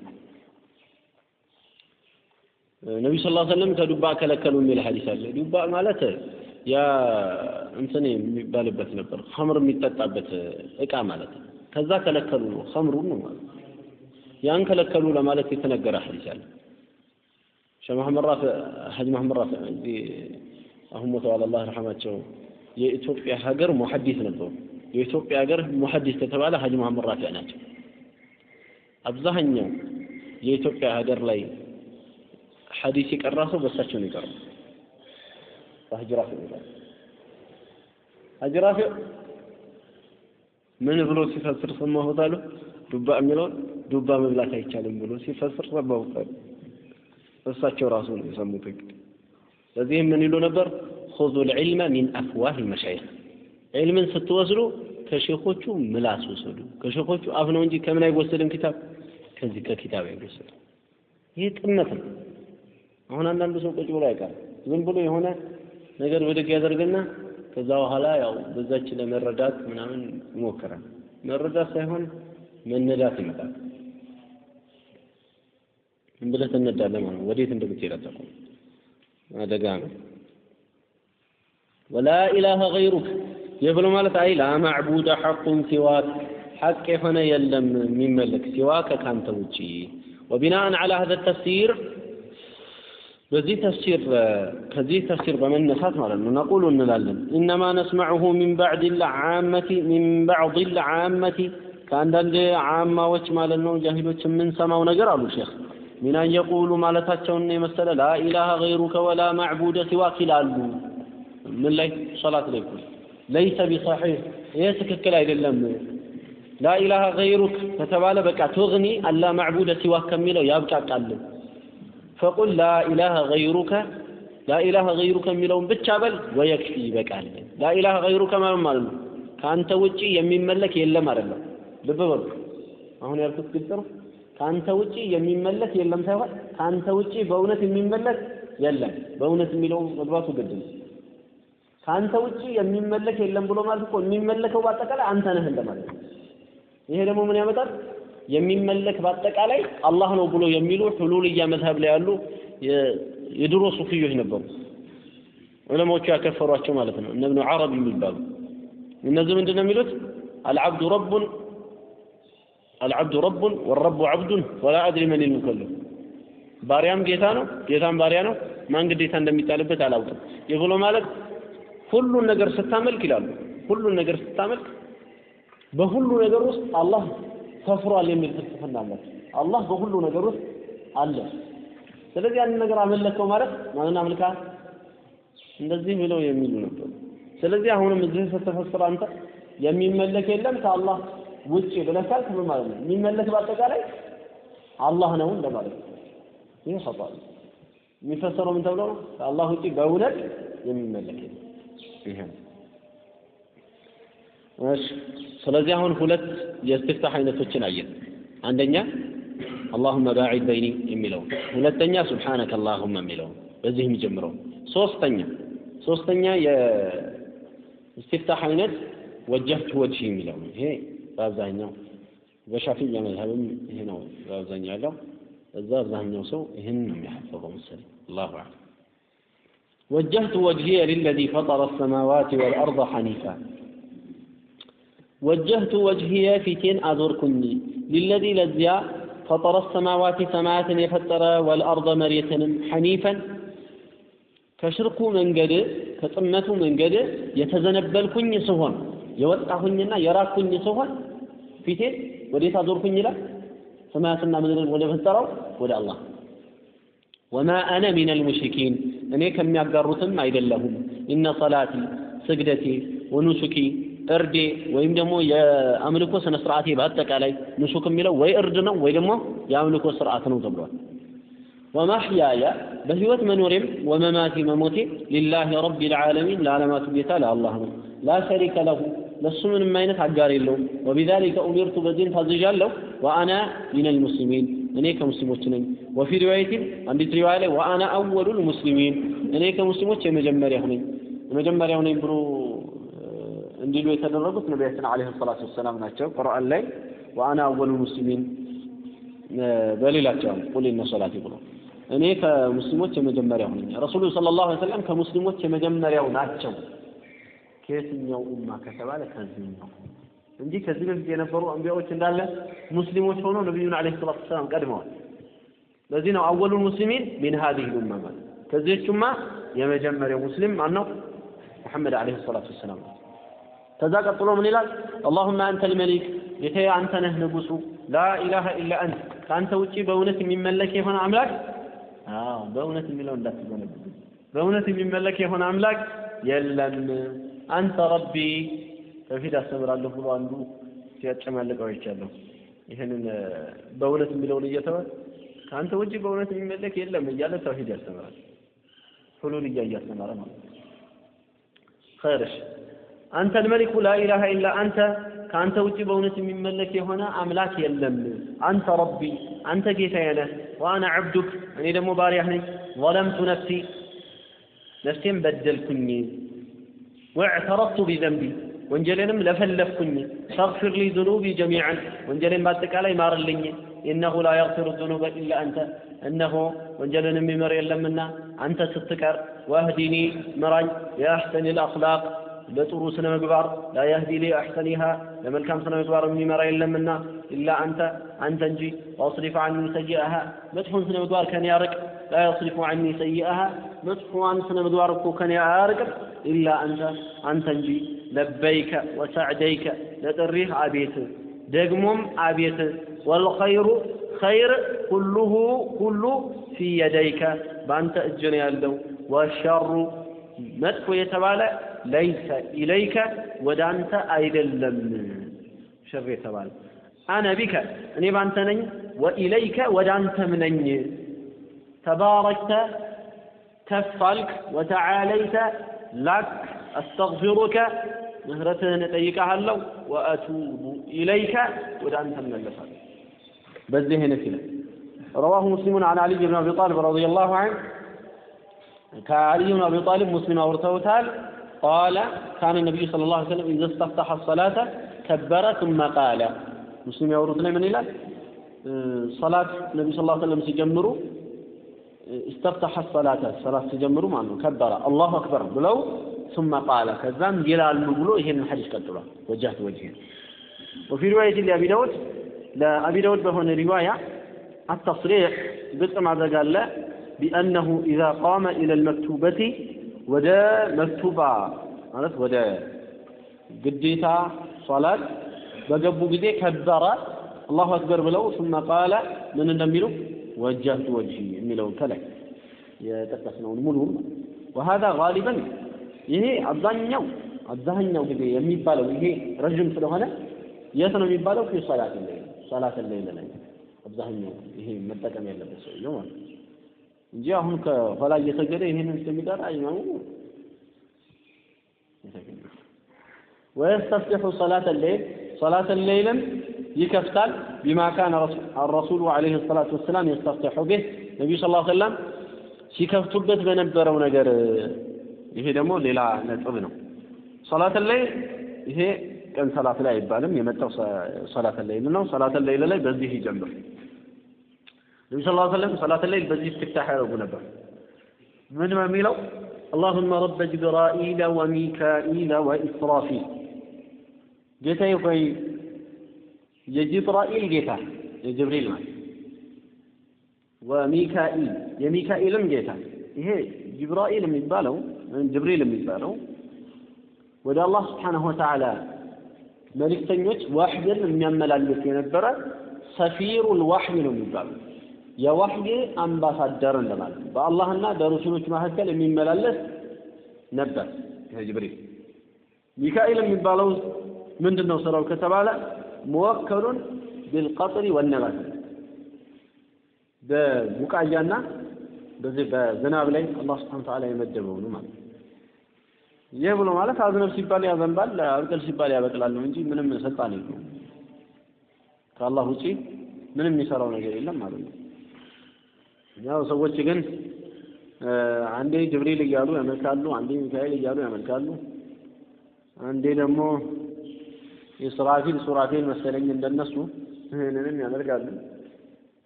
ነቢዩ ስ ሰለም ከዱባ ከለከሉ የሚል ሀዲስ አለ። ዱባ ማለት ያ እንትን የሚባልበት ነበር ኸምር የሚጠጣበት እቃ ማለት ነው። ከዛ ከለከሉ ነው ኸምሩን ነው ማለት ያን ከለከሉ ለማለት የተነገረ ሀዲስ አለ። ሸህ መሐመድ ራፊዕ ሐጅ መሐመድ ራፊዕ አሁን ሞተዋል አላህ ረሐማቸው የኢትዮጵያ ሀገር ሙሐዲስ ነበሩ። የኢትዮጵያ ሀገር ሙሐዲስ ከተባለ ሐጅ መሐመድ ራፊዕ ናቸው። አብዛኛው የኢትዮጵያ ሀገር ላይ ሐዲስ የቀራ ሰው በእሳቸው ነው የቀረው። በሐጅ ራፊዕ ነው ሐጅ ራፊዕ ምን ብሎ ሲፈስር ሰማሁት ዱባ የሚለውን ዱባ መብላት አይቻልም ብሎ ሲፈስር ሰማሁት አሉ። እሳቸው ራሱ ነው የሰሙት እንግዲህ። ስለዚህም ምን ይሉ ነበር ሁዙ ልዕልመ ሚን አፍዋህ መሻይኽ ዕልምን ስትወስዱ ከሼኾቹ ምላስ ውሰዱ። ከሼኾቹ አፍ ነው እንጂ ከምን አይወሰድም ኪታብ? ከዚህ ከኪታብ አይወሰድም። ይህ ጥመት ነው። አሁን አንዳንዱ ሰው ቁጭ ብሎ አይቀርም። ዝም ብሎ የሆነ ነገር ብድግ ያደርግና ከዛ በኋላ ያው በዛች ለመረዳት ምናምን ይሞክራል። መረዳት ሳይሆን መነዳት ይመጣል። ብለህ ትነዳለህ ማለት ወዴት እንደምትሄድ አደጋ ነው ወላ ኢላሀ ገይሩክ ይህ ብሎ ማለት አይ ላ ማዕቡደ ሐቁን ሲዋክ ሐቅ የሆነ የለም የሚመለክ ሲዋከ ካንተ ውጪ ወቢናአን ዐላ ሀዘ ተፍሲር በዚህ ተፍሲር ከዚህ ተፍሲር በመነሳት ማለት ነው ነቁሉ እንላለን ኢነማ ነስመዑሁ ሚን ባዕድ ልዓመቲ ሚን ባዕድ ልዓመቲ ከአንዳንድ ዓማዎች ማለት ነው ጃሂሎች የምንሰማው ነገር አሉ ሼክ ሚን አን የቁሉ ማለታቸውን የመሰለ ላ ኢላሀ ገይሩከ ወላ ማዕቡደ ሲዋክ ይላሉ ምን ላይ? ሶላት ላይ ለይሰ ቢሰሒህ ይህ ትክክል አይደለም። ላ ኢላሀ ገይሩክ ከተባለ በቃ ትግኒ አላ ማዕቡደ ሲዋክ ከሚለው ያብቃቃልን ፈቁል ላ ኢላሀ ገይሩከ ላ ኢላሀ ገይሩከ የሚለውን ብቻ በል ወየክፊ ይበቃል። ላ ኢላሀ ገይሩከ ማለት ማለት ነው ከአንተ ውጪ የሚመለክ የለም አይደለም ልብ በሉ። አሁን ያልኩት ግልጽ ነው? ከአንተ ውጪ የሚመለክ የለም ሳይሆን ከአንተ ውጪ በእውነት የሚመለክ የለም። በእውነት የሚለው መግባቱ ግድ ነው ከአንተ ውጪ የሚመለክ የለም ብሎ ማለት እኮ የሚመለከው በአጠቃላይ አንተ ነህ እንደማለት ነው። ይሄ ደግሞ ምን ያመጣል? የሚመለክ በአጠቃላይ አላህ ነው ብሎ የሚሉ ሁሉልያ መዝሀብ ላይ ያሉ የድሮ ሱፊዮች ነበሩ። ዑለማዎቹ ያከፈሯቸው ማለት ነው። እነ ኢብኑ ዓረቢ የሚባሉ እነዚህ ምንድን ነው የሚሉት? አልዓብዱ ረቡን አልዓብዱ ረቡን ወረቡ ዓብዱን ወላ አድሪ መን ልሙከለፍ ባሪያም ጌታ ነው፣ ጌታም ባሪያ ነው። ማን ግዴታ እንደሚጣልበት አላውቅም። ይህ ብሎ ማለት ሁሉን ነገር ስታመልክ ይላሉ። ሁሉን ነገር ስታመልክ በሁሉ ነገር ውስጥ አላህ ሰፍሯል የሚል ፍልስፍና አላቸው። አላህ በሁሉ ነገር ውስጥ አለ። ስለዚህ ያንን ነገር አመለከው ማለት ማንን አምልካል? እንደዚህ ብለው የሚሉ ነበሩ። ስለዚህ አሁንም እዚህ ስትፈስር አንተ የሚመለክ የለም ከአላህ ውጭ ብለህ ካልክ ምን ማለት ነው? የሚመለክ በአጠቃላይ አላህ ነው እንደማለት ነው። ይህ ኸጣ የሚፈሰረው ምን ተብሎ ነው? ከአላህ ውጭ በእውነት የሚመለክ የለም። ይሄ እሺ ስለዚህ አሁን ሁለት የእስትፍታህ አይነቶችን አየን። አንደኛ አላሁመ ባዒድ በይኒ የሚለው፣ ሁለተኛ ሱብሓነከ አላሁመ የሚለው በዚህ የሚጀምረው። ሶስተኛ ሶስተኛ የእስትፍታህ አይነት ወጀህቱ ወጅሂ የሚለው ይሄ በአብዛኛው በሻፊያ መዝሀብም ይሄ ነው በአብዛኛው ያለው። እዛ አብዛኛው ሰው ይህን ነው የሚያሐፈظው መሰለኝ። አላሁ وجهت وجهي للذي فطر السماوات والأرض حنيفا. وجهت وجهي في تين أزور كني. للذي لزيا فطر السماوات سماعة يفتر والأرض مريتا حنيفا. كشرق من قد كطمة من قد يتزنبل كني سهون. يوقع كنينا يراك كني سهون. في تين وليس أزور كني لا. سماعة من قد ولا ولا الله. وما أنا من المشركين. እኔ ከሚያጋሩትም አይደለሁም ኢነ ሰላቲ ስግደቴ ወኑሱኪ እርዴ ወይም ደግሞ የአምልኮ ስነ ስርዓቴ በአጠቃላይ ንሱክ የሚለው ወይ እርድ ነው ወይ ደግሞ የአምልኮ ስርዓት ነው ተብሏል። ወማሕያየ በህይወት መኖሬም ወመማቲ መሞቴ ሊላሂ ረቢል ዓለሚን ለዓለማቱ ጌታ ለአላህ ነው። ላ ሸሪከ ለሁ ለሱ ምንም አይነት አጋር የለውም። ወቢዛሊከ ኡሚርቱ በዚህም ታዝዣለሁ። ወአና ሚነል ሙስሊሚን እኔ ከሙስሊሞች ነኝ። وفي رواية አንዲት ሪዋያ ላይ ወአና አወሉል ሙስሊሚን እኔ ከሙስሊሞች የመጀመሪያው ነኝ የመጀመሪያው ነኝ ብሎ እንዲሉ የተደረጉት ነቢያችን ዓለይሂ ሰላቱ ወሰላም ናቸው። ቁርአን ላይ ወአና አወሉል ሙስሊሚን በሌላቸው ቁል ኢነ ሶላቲ ብሎ እኔ ከሙስሊሞች የመጀመሪያው ነኝ። ረሱሉ ሰለላሁ ዐለይሂ ወሰለም ከሙስሊሞች የመጀመሪያው ናቸው። ከየትኛው ኡማ ከተባለ ከዚህኛው እንጂ ከዚህ በፊት የነበሩ አንቢያዎች እንዳለ ሙስሊሞች ሆነው ነቢዩን ዓለይሂ ሰላቱ ወሰላም ቀድመዋል። ለዚህ ነው አወሉል ሙስሊሚን ሚን ሀዚሂ ኡማ ማለት ከዚህች ኡማ የመጀመሪያው ሙስሊም ማን ነው? ሙሐመድ ዓለይሂ ሰላቱ ወሰላም ነው። ከዛ ቀጥሎ ምን ይላል? አላሁመ አንተል መሊክ ጌታዬ አንተ ነህ ንጉሱ፣ ላ ኢላሃ ኢላ አንት ከአንተ ውጪ በእውነት የሚመለክ የሆነ አምላክ አዎ በእውነት የሚለው እንዳትዘነጉ በእውነት የሚመለክ የሆነ አምላክ የለም። አንተ ረቢ በፊት አስተምራለሁ ብሎ አንዱ ሲያጨማልቀው አይቻለሁ። ይህንን በእውነት የሚለውን እየተወ ከአንተ ውጪ በእውነት የሚመለክ የለም እያለ ተውሂድ ያስተምራል። ሁሉልያ እያስተማረ ማለት ነው። ኸይርሽ አንተ አልመሊኩ ላ ኢላሃ ኢላ አንተ ከአንተ ውጭ በእውነት የሚመለክ የሆነ አምላክ የለም። አንተ ረቢ አንተ ጌታዬ ነህ። ወአና ዐብዱክ እኔ ደግሞ ባሪያህ ነኝ። ظለምቱ ነፍሲ ነፍሴን በደልኩኝ። واعترفت بذنبي ወንጀሌንም ለፈለፍኩኝ። ፈግፊር ሊ ዙኑቢ ጀሚዐን ወንጀሌን በአጠቃላይ ማርልኝ። ኢነሁ ላ የግፊሩ ዙኑበ ኢላ አንተ እነሆ ወንጀልን የሚምር የለምና አንተ ስትቀር። ወህዲኒ ምራኝ የአሕሰኒ ልአኽላቅ ለጥሩ ስነ ምግባር ላ የህዲ ሊ አሕሰኒሃ ለመልካም ስነ ምግባር የሚመራ የለምና ኢላ አንተ አንተ እንጂ ወአስሪፍ ዐኒ ሰይአሃ መጥፎን ስነ ምግባር ከኔ ያርቅ ላ የስሪፉ ዐኒ ሰይአሃ መጥፎዋን ስነ ምግባር እኮ ከኔ አያርቅም ኢላ አንተ አንተ እንጂ ለበይከ ወሰዕደይከ ለጥሪህ አቤት ደግሞም አቤት ወልኸይሩ ኸይር ሁሉሁ ሁሉ ፊ የደይከ በአንተ እጅ ነው ያለው ወሸሩ መጥፎ የተባለ ለይሰ ኢለይከ ወደ አንተ አይደለም ሸር የተባለ አነ ቢከ እኔ ባንተ ነኝ ወኢለይከ ወደ አንተም ነኝ ተባረክተ ከፍ አልክ ወተዓለይተ ላክ አስተግፊሩከ ምህረትህን እጠይቀሃለሁ ወአቱቡ ኢለይከ ወደ አንተ እመለሳለሁ በዚህ አይነት ይላል رواه مسلم عن علي بن ابي طالب رضي الله عنه كعلي بن ابي طالب مسلم اورثوتال قال كان النبي صلى الله عليه وسلم إذا استفتح الصلاة كبر ثم قال مسلم يورث من إلى صلاة النبي صلى الله عليه وسلم سيجمروا استفتح الصلاة الصلاة تجمرو ما كبر. الله أكبر بلو ثم قال كذان جلال المبلو هي من حديث وجهت وجهه. وفي رواية لأبي داود لأبي داود بهون رواية التصريح قلت الله قال له بأنه إذا قام إلى المكتوبة ودا مكتوبة. معناته ودا. قديتا صلاة بقبو قدي كبر. الله أكبر بلو ثم قال من النميرو ወጃቱ ወጅሂ የሚለውን ከላይ የጠቀስነውን ሙሉውን ወሀዛ ጋሊበን ይሄ አብዛኛው አብዛኛው ጊዜ የሚባለው ይሄ ረዥም ስለሆነ የት ነው የሚባለው? ፊ ሰላት ላይ ሰላት ላይ ላይ አብዛኛው ይሄ መጠቀም ያለበት ሰውየው ማለት ነው። እንጂ አሁን ከኋላ እየሰገደ ይሄንን ስለሚቀራ ኢማሙ ወየስተፍትሑ ሰላተ ሌይል ሰላተ ሌይልን يكفتال بما كان الرسول عليه الصلاة والسلام يستفتح به النبي صلى الله عليه وسلم ሲከፍቱበት በነበረው ነገር ይሄ ደግሞ ሌላ ነጥብ ነው። ሶላት ላይ ይሄ ቀን ሰላት ላይ አይባልም። የመጣው ሶላት ላይል ነው። ሶላት ላይል ላይ በዚህ ይጀምር። ነቢ ስ ሰለም ሶላት ላይል በዚህ እስትፍታህ ያደርጉ ነበር። ምን በሚለው اللهم رب جبرائيل وميكائيل وإسرافيل ጌታዬ ሆይ የጅብራኤል ጌታ የጅብሪል ማለት وميكائيل የሚካኤልም ጌታ ይሄ ጅብራኤል የሚባለው ወይም ጅብሪል የሚባለው ወደ አላህ ስብሓነሁ ወተዓላ መልእክተኞች ዋሕይን የሚያመላልስ የነበረ ሰፊሩል ዋሕይ ነው የሚባለው የዋሕይ አምባሳደር እንደማለት ነው። በአላህና በረሱሎች መካከል የሚመላለስ ነበር ይሄ ጅብሪል። ሚካኤል የሚባለው ምንድን ነው ስራው ከተባለ ሙወከሉን ቢልቀጥሪ ወነባት በቡቃያና በዚህ በዝናብ ላይ አላህ ስብሐነ ወተዓላ የመደበው ነው ማለት ይህ ብሎ ማለት አዝነብ ሲባል ያዘንባል፣ አብቅል ሲባል ያበቅላል ነው እንጂ ምንም ስልጣን የለውም። ከአላህ ውጪ ምንም የሚሰራው ነገር የለም ማለት ነው። ያው ሰዎች ግን አንዴ ጅብሪል እያሉ ያመልካሉ፣ አንዴ ሚካኤል እያሉ ያመልካሉ፣ አንዴ ደግሞ የሱራፊል ሱራፊል መሰለኝ እንደነሱ ይህንንም ያደርጋሉ።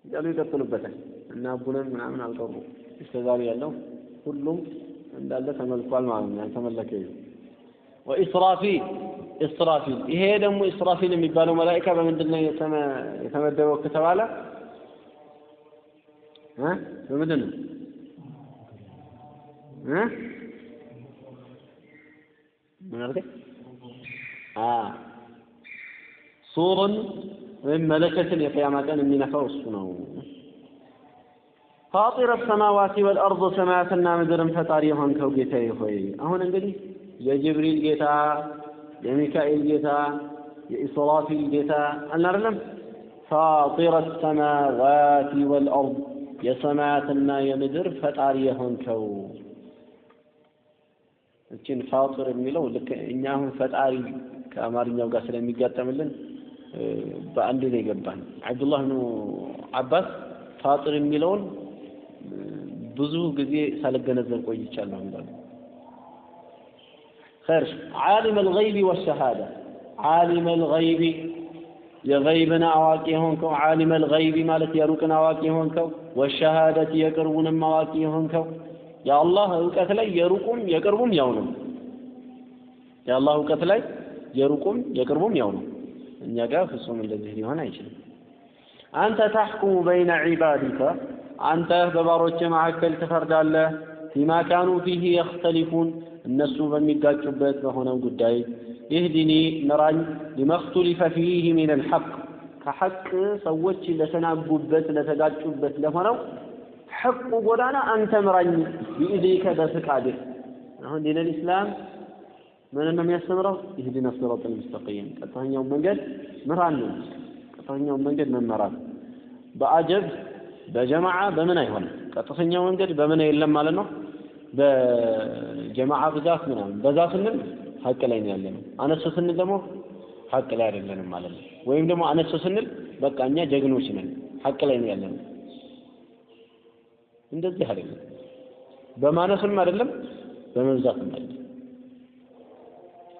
እያሉ ይቀጥሉበታል። እና አቡነን ምናምን አልቀሩ። እስከዛሬ ያለው ሁሉም እንዳለ ተመልኳል ማለት ነው። ያልተመለከ ወኢስራፊል ኢስራፊል። ይሄ ደግሞ ኢስራፊል የሚባለው መላኢካ በምንድን ነው የተመደበው ከተባለ? በምንድን ነው ምን አልከኝ? አ ሱርን ወይም መለከትን የቅያማ ቀን የሚነካው እሱ ነው። ፋጢረ ሰማዋቲ ወልአርድ ሰማያትና ምድርን ፈጣሪ የሆንከው ጌታዬ ሆይ! አሁን እንግዲህ የጅብሪል ጌታ የሚካኤል ጌታ የኢስራፊል ጌታ አይደለም? ፋጢረ ሰማዋቲ ወልአርድ የሰማያትና የምድር ፈጣሪ የሆንከው! እችን ፋጢር የሚለው ልክ እኛ አሁን ፈጣሪ ከአማርኛው ጋር ስለሚጋጠምልን በአንድ ላይ ገባን። አብዱላህ ብኑ አባስ ፋጢር የሚለውን ብዙ ጊዜ ሳልገነዘብ ቆይቻለሁ ይላሉ። خير عالم الغيب والشهادة عالم الغيب የገይብን አዋቂ የሆንከው ዓሊመ ልገይቢ ማለት የሩቅን አዋቂ የሆንከው ወሸሃደት የቅርቡንም አዋቂ የሆንከው የአላህ እውቀት ላይ የሩቁም የቅርቡም ያው ነው። የአላህ እውቀት ላይ የሩቁም የቅርቡም ያው ነው። እኛ ጋር ፍጹም እንደዚህ ሊሆን አይችልም። አንተ ታሕኩሙ በይነ ዒባዲከ አንተ በባሮች መካከል ትፈርዳለህ ፊማ ካኑ ፊህ የኽተሊፉን እነሱ በሚጋጩበት በሆነው ጉዳይ ይህዲኒ ምራኝ ሊመክቱሊፈ ፊህ ሚን አልሐቅ ከሐቅ ሰዎች ለተናጉበት ለተጋጩበት ለሆነው ሐቁ ጎዳና አንተ ምራኝ ቢኢድኒከ በፍቃድህ አሁን ዲን ልእስላም ምን ነው የሚያስተምረው? ይህዲነ ሲራጥ ልሙስተቂም ቀጥተኛውን መንገድ ምራን ነው። ቀጥተኛውን መንገድ መመራት። በአጀብ በጀማዓ በምን አይሆንም? ቀጥተኛው መንገድ በምን የለም ማለት ነው? በጀማዓ ብዛት ምናምን። በዛ ስንል ሀቅ ላይ ነው ያለነው። አነስ ስንል ደግሞ ሀቅ ላይ አይደለንም ማለት ነው። ወይም ደግሞ አነስ ስንል በቃ እኛ ጀግኖች ነን። ሀቅ ላይ ነው ያለነው። እንደዚህ አይደለም። በማነስም አይደለም በመብዛትም አይደለም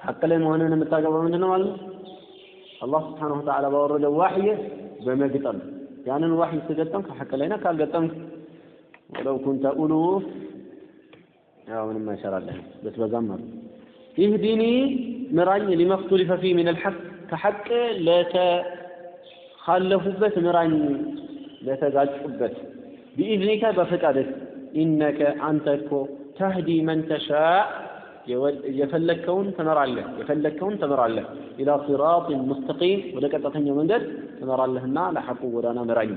ሐቅ ላይ መሆንን የምታገባው ምንድን ነው ማለት ነው? አላህ ስብሓነሁ ወተዓላ ባወረደው ዋሕይ በመግጠም ያንን ዋሕይ ስገጠም ከሐቅ ላይ ነህ፣ ካልገጠምክ ወለው ኩንተ ኡሉፍ ያው ምንም አይሰራልህም ብትበዛም ማለት ይህዲኒ ምራኝ ሊመክቱሊፈ ፊህ ሚን አልሐቅ ከሐቅ ለተኻለፉበት ምራኝ ለተጋጩበት ቢኢዝኒከ በፍቃድህ ኢነከ አንተ እኮ ተህዲ መን ተሻእ የፈለግከውን ትመራለህ የፈለግከውን ትመራለህ ኢላ ሲራጢን ሙስተቂም ወደ ቀጥተኛው መንገድ ትመራለህና ለሐቁ ጎዳና ምራኝ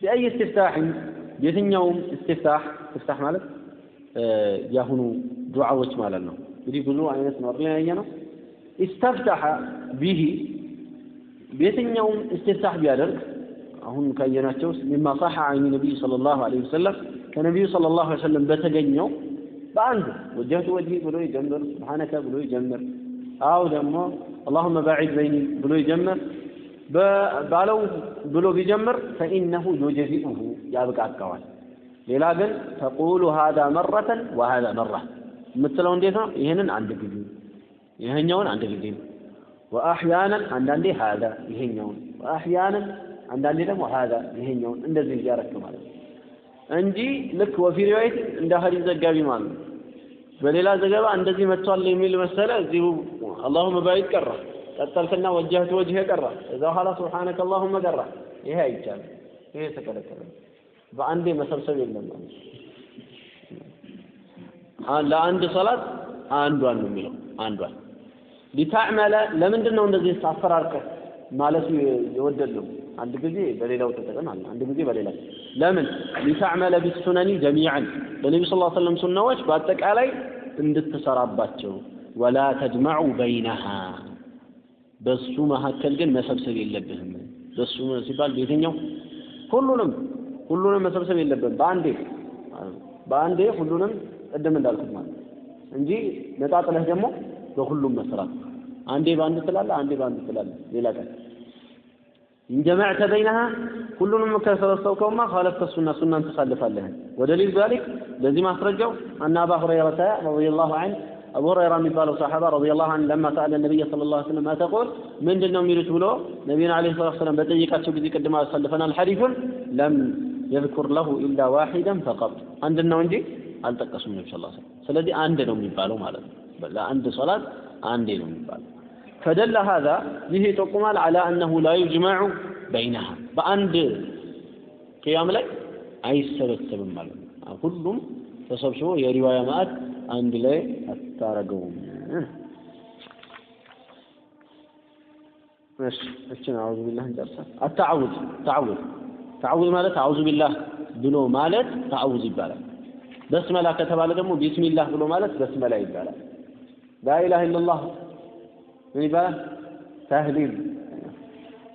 ቢአይ እስትፍታሕን የትኛውም እስትፍታሕ እስትፍታሕ ማለት የአሁኑ ዱዓዎች ማለት ነው እንግዲህ ብዙ አይነት ነው አይደል ያየ ነው ኢስተፍታሐ ቢሂ በየትኛውም እስትፍታሕ ቢያደርግ አሁን ካየናቸው ሚማ صح عن النبي صلى الله عليه وسلم ከነቢዩ صلى الله عليه وسلم በተገኘው በአንዱ ወጀቱ ወጅሂ ብሎ ይጀምር፣ ሱብሓነከ ብሎ ይጀምር። አው ደግሞ አላሁመ ባዒድ በይኒ ብሎ ይጀምር። ባለው ብሎ ቢጀምር ፈኢነሁ ዩጀዚኡሁ ያብቃቃዋል። ሌላ ግን تقول هذا مرة وهذا مرة የምትለው እንዴት ነው? ይህንን አንድ ጊዜ ይሄኛውን አንድ ጊዜ وأحيانا አንዳንዴ هذا ይሄኛውን وأحيانا አንዳንዴ ደግሞ هذا ይሄኛውን እንደዚህ እያረክ ማለት ነው። እንጂ ልክ وفي رواية እንደ ሐዲስ ዘጋቢ ማለት ነው። በሌላ ዘገባ እንደዚህ መጥቷል የሚል መሰለ እዚሁ اللهم باعد ቀራ ቀጠልክና وجهت وجهي ቀራ እዛ በኋላ ሱብሓነከ አላሁመ ቀራ። ይሄ አይቻልም ይሄ የተከለከለ በአንዴ መሰብሰብ የለም ማለት ለአንድ ሰላት አንዷን ነው የሚለው አንዷን። ሊታዕመለ ለምንድን ነው እንደዚህ አፈራርቀህ ማለቱ የወደድነው አንድ ጊዜ በሌላው አለ አንድ ጊዜ በሌላው ለምን? ሊታዕመለ ቢሱነኒ ጀሚዓን በነቢ ስ ሰለም ሱናዎች በአጠቃላይ እንድትሰራባቸው ወላ ተጅመዑ በይነሃ። በሱ መካከል ግን መሰብሰብ የለብህም። በሱ ሲባል ቤተኛው ሁሉንም ሁሉንም መሰብሰብ የለብህም። በአንዴ በአንዴ ሁሉንም ቅድም እንዳልኩት ማለት እንጂ ነጣጥለህ ደግሞ በሁሉም መስራት። አንዴ በአንድ ትላለህ አንዴ በአንድ ትላለህ። ሌላ ቀን إن جمعت بينها كلهم كسرستو كوما خالفت السنة سنة تخلفها ودليل ذلك الذي ما أخرجوا أن أبا هريرة رضي الله عنه أبو هريرة من قال الصحابة رضي الله عنه لما سأل النبي صلى الله عليه وسلم ما تقول من دون يريد له نبينا عليه الصلاة والسلام بتيجي شو بدي قد ما سلفنا الحديث لم يذكر له إلا واحدا فقط عندنا ونجي አልጠቀሱም ነቢ ስ ሰለም ስለዚህ አንድ ነው የሚባለው ማለት ነው ለአንድ ሶላት አንዴ ነው የሚባለው ፈደለ ሀዛ ይህ ይጠቁማል አላ አነሁ ላ ዩጅመዑ بينها በአንድ ቅያም ላይ አይሰበሰብም ማለት ነው ሁሉም ተሰብስቦ የ رواية ማዕት አንድ ላይ አታረገውም እሺ እችን أعوذ بالله እንጨርሳል አታዓውዝ ታዓውዝ ታዓውዝ ማለት أعوذ بالله ብሎ ማለት تعوذ ይባላል። بسملة ከተባለ ደግሞ بسم الله ብሎ ማለት بسملة ይባላል። لا إله إلا الله ምን ይባላል ተህሊል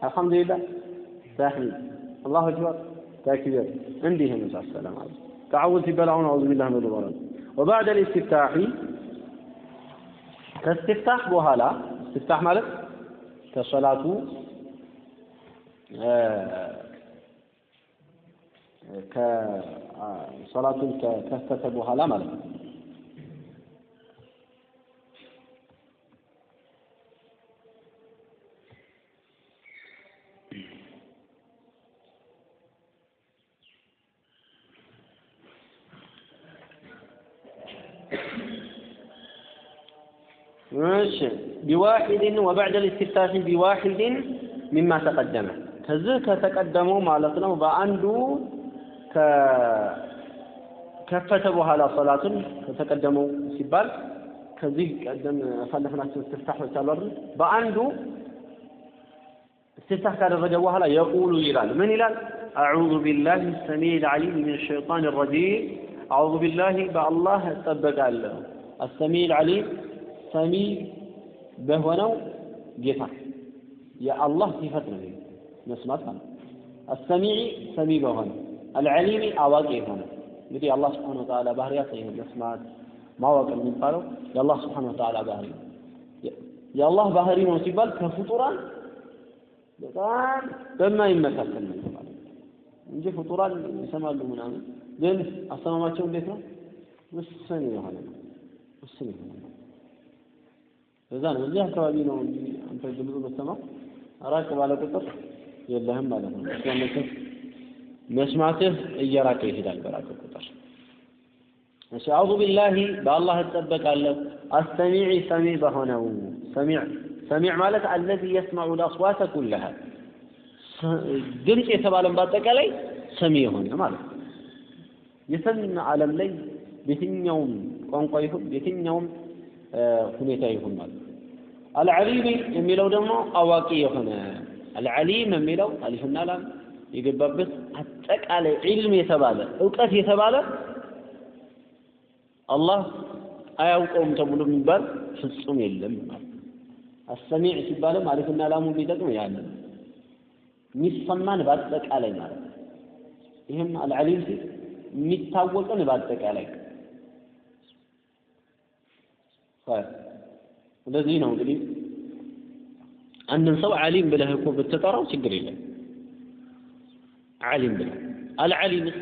አልሐምዱሊላህ ተህሊል አላሁ አክበር ተክቢር እንዲህ የመሳሰለ ማለት ተዓውዝ ሲባል አሁን አዑዙ ቢላህ ብሎ ማለት وبعد الاستفتاح ከስትፍታህ በኋላ استفتاح ማለት ከሰላቱ ከሰላቱን ከከፈተ በኋላ ማለት ነው ماشي بواحد وبعد الاستفتاح بواحد مما تقدم ከዚህ ከተቀደመው ማለት ነው በአንዱ ከከፈተ በኋላ ሶላቱን ከተቀደመው ሲባል ከዚህ ቀደም ያሳለፍናቸው እስትፍታሖች አሉ አይደል በአንዱ እስትፍታህ ካደረገ በኋላ የቁሉ ይላል ምን ይላል አዑዙ ቢላህ ሰሚዕ ልዓሊም ምን ሸይጣን ረጂም አዑዙ ቢላህ በአላህ እጠበቃለሁ አሰሚዕ ልዓሊም ሰሚ በሆነው ጌታ የአላህ ሲፈት ነው መስማት ማለት አሰሚዒ ሰሚ በሆነ አልዓሊሚ አዋቂ የሆነ። እንግዲህ የአላህ ስብሓን ወተዓላ ባህርያት ይህ መስማት ማወቅ የሚባለው የአላህ ስብሓን ወተዓላ ባህሪ ነው። የአላህ ባህሪ ነው ሲባል ከፍጡራን በጣም በማይመሳሰል ነው እንጂ ፍጡራን ይሰማሉ ምናምን። ግን አሰማማቸው እንዴት ነው? ውስን የሆነ ውስን የሆነ እዛ ነው እዚህ አካባቢ ነው እንጂ አንተ ድምፁ የምትሰማው ራቅ ባለ ቁጥር የለህም ማለት ነው። መስማትህ መስማትህ እየራቀ ይሄዳል በራቀ ቁጥር። እሺ አዑዙ ቢላሂ በአላህ እጠበቃለሁ አስተሚዕ ሰሚዕ በሆነው ሰሚዕ ሰሚዕ ማለት አለዚ የስማዑ ልአስዋተ ኩለሃ ድምፅ የተባለን በአጠቃላይ ሰሚ የሆነ ማለት ነው። የሰሚ ዓለም ላይ በየትኛውም ቋንቋ ይሁን በየትኛውም ሁኔታ ይሁን ማለት አልዓሊም የሚለው ደግሞ አዋቂ የሆነ አልዓሊም የሚለው አሊፍና ላም የገባበት አጠቃላይ ዒልም የተባለ እውቀት የተባለ አላህ አያውቀውም ተብሎ የሚባል ፍጹም የለም አሰሚዕ ሲባልም አሊፍና ላሙ የሚጠቅም ያንን የሚሰማን በአጠቃላይ ማለት ይህም አልዓሊም ሲል የሚታወቅን በአጠቃላይ እንደዚህ ነው እንግዲህ አንድን ሰው ዓሊም ብለህ እኮ ብትጠራው ችግር የለም። ዓሊም ብለህ አልዓሊምስ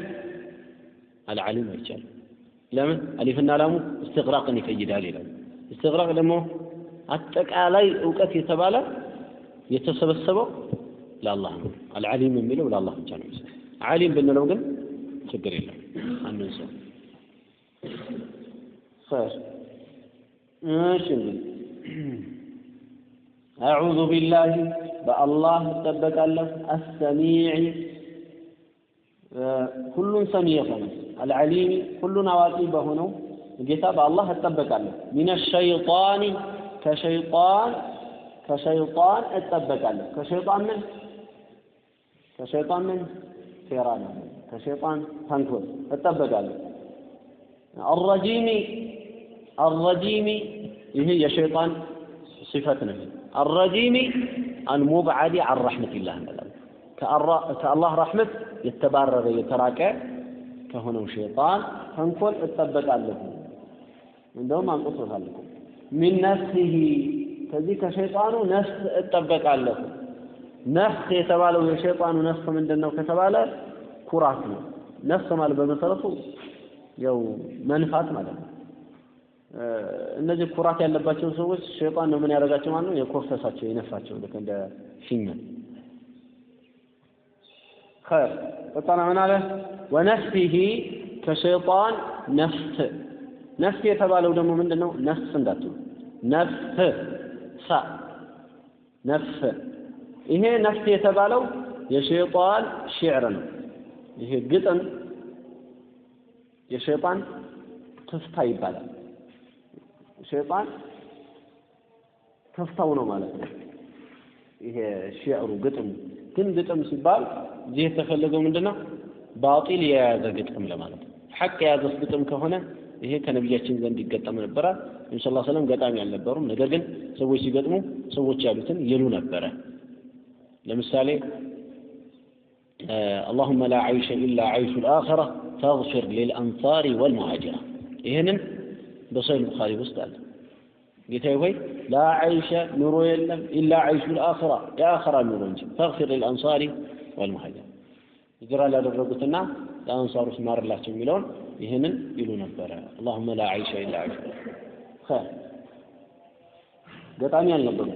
አልዓሊም አይቻልም። ለምን አሊፍና ላሙ እስትቅራቅን ይፈይዳል ይላል። እስትቅራቅ ደግሞ አጠቃላይ እውቀት የተባለ የተሰበሰበው ለአላህ ነው። አልዓሊም የሚለው ለአላህ ብቻ ነው። ዓሊም ብንለው ግን ችግር የለም። አንድን ሰው እሺ። አዑዙ ቢላሂ በአላህ እጠበቃለሁ። አሰሚዕ ሁሉን ሰሚ የሆነ አልዓሊም ሁሉን አዋቂ በሆነው ጌታ በአላህ እጠበቃለሁ። ሚነ ሸይጣን ከሸይጣን ከሸይጣን እጠበቃለሁ። ከሸይጣን ምን? ከሸይጣን ምን? ሴራ ነው ከሸይጣን ተንኮል እጠበቃለሁ። አረጂሚ አረጂሚ ይሄ የሸይጣን ሲፈት ነው አረጂሚ አልሙብዓዲ አን ረሕመቲላህ እንላለን ከአላህ ረሕመት የተባረረ የተራቀ ከሆነው ሸይጣን ተንኮል እጠበቃለሁ እንደውም አንቆሶታል እኮ ሚን ነፍሲሂ ከዚህ ከሸይጣኑ ነፍስ እጠበቃለሁ ነፍስ የተባለው የሸይጣኑ ነፍስ ምንድን ነው ከተባለ ኩራት ነው ነፍስ ማለት በመሰረቱ ያው መንፋት ማለት ነው እነዚህ ኩራት ያለባቸው ሰዎች ሸይጣን ነው ምን ያደረጋቸው ማለት ነው? የኮፈሳቸው የነፋቸው ልክ እንደ ፊኛ ኸይር። ወጣና ምን አለ? ወነፍሲሂ ከሸይጣን ነፍስ። ነፍስ የተባለው ደግሞ ምንድን ነው ነፍስ እንዳትሉ። ነፍስ ሳ። ነፍስ። ይሄ ነፍስ የተባለው የሸይጣን ሽዕር ነው። ይሄ ግጥም የሸይጣን ትፍታ ይባላል። ሸይጣን ተፍታው ነው ማለት ነው። ይሄ ሺዕሩ ግጥም ግን ግጥም ሲባል እዚህ የተፈለገው ምንድነው? ባጢል የያዘ ግጥም ለማለት ነው። ሐቅ የያዘስ ግጥም ከሆነ ይሄ ከነቢያችን ዘንድ ይገጠም ነበረ። ነቢ ስ ሰለም ገጣሚ አልነበሩም። ነገር ግን ሰዎች ሲገጥሙ ሰዎች ያሉትን ይሉ ነበረ። ለምሳሌ اللهم لا عيش إلا عيش الآخرة فاغفر للأنصار والمهاجرة ይህንን በሰሂህ ቡኻሪ ውስጥ አለ። ጌታዬ ሆይ ላ ዓይሸ ኑሮ የለም ኢላ ዓይሹ ልአኽራ የአኸራ ኑሮ እንጂ ፈግፊር ልልአንሳሪ ወልሙሃጀር ሂጅራ ላደረጉትና ለአንሳሮች ማርላቸው የሚለውን ይህንን ይሉ ነበረ። አላሁመ ላ ዓይሸ ኢላ ዓይሹ ገጣሚ አልነበሩ።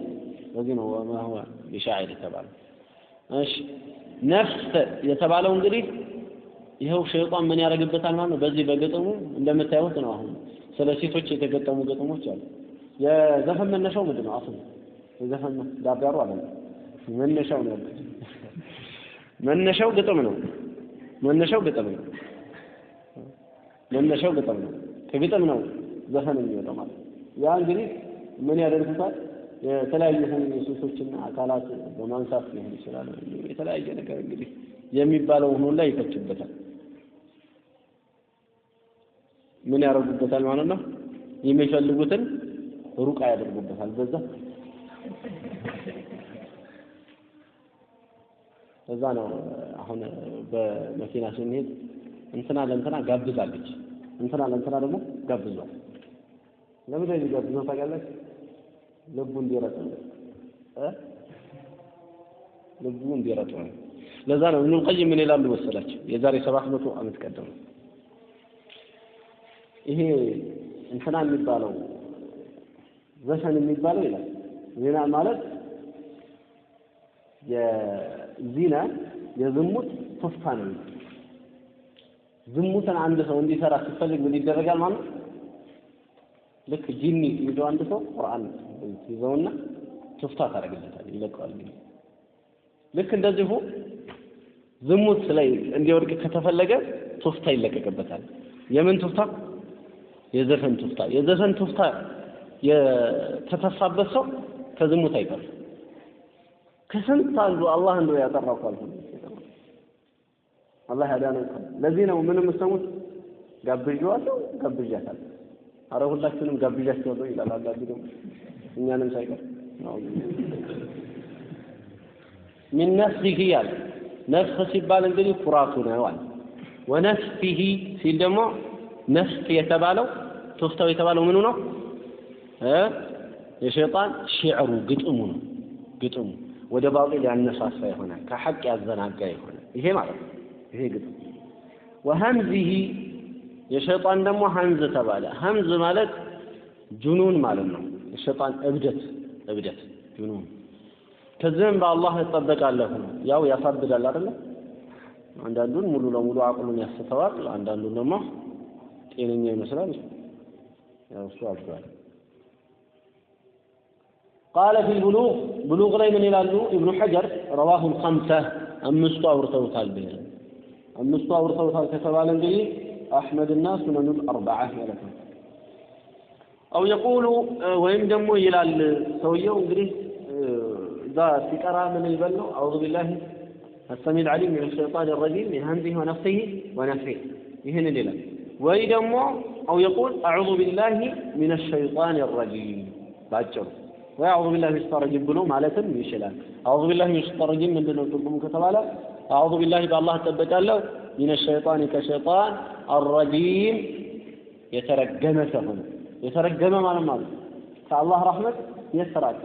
በዚህ ነው ወማሁወ ቢሻዕር የተባለ። እሺ ነፍስ የተባለው እንግዲህ ይኸው ሸይጣን ምን ያደርግበታል ማለት ነው። በዚህ በግጥሙ እንደምታዩት ነው። አሁን ስለ ሴቶች የተገጠሙ ግጥሞች አሉ። የዘፈን መነሻው ምንድን ነው? አሁን የዘፈን ዳርዳሩ አለ መነሻው ነው ያለው። መነሻው ግጥም ነው። መነሻው ግጥም ነው። መነሻው ግጥም ነው። ከግጥም ነው ዘፈን የሚወጣው ማለት ያ እንግዲህ ምን ያደርጉታል? የተለያዩ የሆኑ የሱሶችና አካላት በማንሳት ሊሆን ይችላል። የተለያየ ነገር እንግዲህ የሚባለውን ሁላ ይፈቱበታል። ምን ያደርጉበታል ማለት ነው? የሚፈልጉትን ሩቃ ያደርጉበታል። በዛ እዛ ነው አሁን በመኪና ስንሄድ እንትና ለእንትና ጋብዛለች፣ እንትና ለእንትና ደግሞ ጋብዟል። ለምን ላይ ጋብዘው ታውቃላችሁ? ልቡ እንዲረጥለት እ ልቡ እንዲረጥ ነው። ለዛ ነው ኢብኑል ቀይም ምን ይላሉ መሰላችሁ? የዛሬ ሰባት መቶ ዓመት ቀደም ይሄ እንትና የሚባለው ዘፈን የሚባለው ይላል ዜና ማለት የዚና የዝሙት ቱፍታ ነው። ዝሙትን አንድ ሰው እንዲሰራ ሲፈልግ ምን ይደረጋል ማለት ነው? ልክ ጂኒ ይዘው አንድ ሰው ቁርአን ይዘውና ቱፍታ ታደርግለታል፣ ይለቀዋል። ልክ እንደዚሁ ዝሙት ላይ እንዲወድቅ ከተፈለገ ቱፍታ ይለቀቅበታል። የምን ቱፍታ? የዘፈን ቱፍታ። የዘፈን ቱፍታ የተተፋበት ሰው ከዝሙት አይቀርም። ከስንት አንዱ አላህ እንደው ያጠራው ካልሆነ አላህ ያዳነው ለዚህ ነው ምንም የምትሰሙት? ጋብዣዋለሁ ጋብዣታለሁ። አረ ሁላችንም ጋብዣቸዋለሁ ይላል አንዳንዱ ደግሞ። እኛንም ሳይቀር ሚን ነፍሲሂ አለ። ነፍስ ሲባል እንግዲህ ኩራቱ ነው አለ። ወነፍሲሂ ሲል ደግሞ ነፍስ የተባለው ቱፍታው የተባለው ምኑ ነው? የሸይጣን ሽዕሩ ግጥሙ ነው። ግጥሙ ወደ ባጢል ያነሳሳ ይሆናል ከሐቅ ያዘናጋ ይሆናል። ይሄ ማለት ነው። ይሄ ግጥም ወሀምዚሂ የሸይጣን ደግሞ ሀምዝ ተባለ። ሀምዝ ማለት ጁኑን ማለት ነው። የሸይጣን እብደት እብደት ጁኑን። ከዚህም በአላህ እጠበቃለሁ ያው ያሳብዳል አይደለ? አንዳንዱን ሙሉ ለሙሉ አቅሉን ያስተዋል አንዳንዱን ደግሞ ጤነኛ ይመስላል ያው እሱ አብዷል قال في البلوغ بلوغ ላይ ምን ይላሉ ኢብኑ ሐጀር رواه الخمسة አምስቱ አውርተውታል ብለ አምስቱ አውርተውታል ከተባለ እንግዲህ አሕመድና ሱነኑል አርበዓ ማለት ነው አው የቁሉ ወይም ደግሞ ይላል ሰውየው እንግዲህ እዛ ሲቀራ ምን ይበል ነው አዑዙ ቢላሂ السميع العليم من الشيطان الرجيم من همزه ونفسه ونفخه ይህን ይላል ወይ ደግሞ አው የቁል አዑዙ ቢላሂ ሚነ ሸይጣን ረጂም። ባጭሩ ወይ አዑዙ ቢላሂ ሚነ ሸይጣን ረጂም ብሎ ማለትም ይችላል። አዑዙ ቢላሂ ሚነ ሸይጣን ረጂም ምንድን ነው ትርጉሙ ከተባለ አዑዙ ቢላሂ በአላህ እጠበቃለሁ ሚነ ሸይጣን ከሸይጣን አረጂም የተረገመ ከሆነ የተረገመ ማለት ማለት ከአላህ ረሕመት የተራቀ።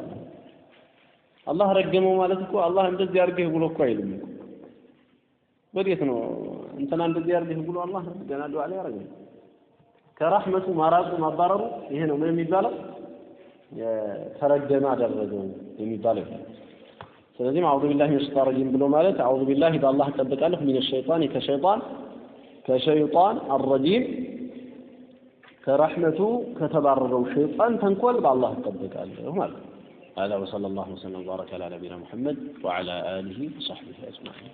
አላህ ረገመው ማለት እኮ አላህ እንደዚህ አድርገህ ብሎ እኮ አይልም እኮ ወዴት ነው እንትና እንደዚህ አድርገህ ብሎ አላህ ገና ዱዓ ላይ ያደርጋል ከራህመቱ ማራቁ ማባረሩ ይሄ ነው ምን የሚባለው የተረገመ አደረገው የሚባለው ስለዚህም አዑዙ ቢላሂ ሚነ ሸይጣን ረጂም ብሎ ማለት አዑዙ ቢላሂ በአላህ እጠብቃለሁ ሚነ ሸይጣን ከሸይጣን ከሸይጣን አረጂም ከረሕመቱ ከተባረረው ሸይጣን ተንኮል በአላህ እጠብቃለሁ ማለት ነው هذا وصلى الله وسلم وبارك على نبينا محمد وعلى آله وصحبه أجمعين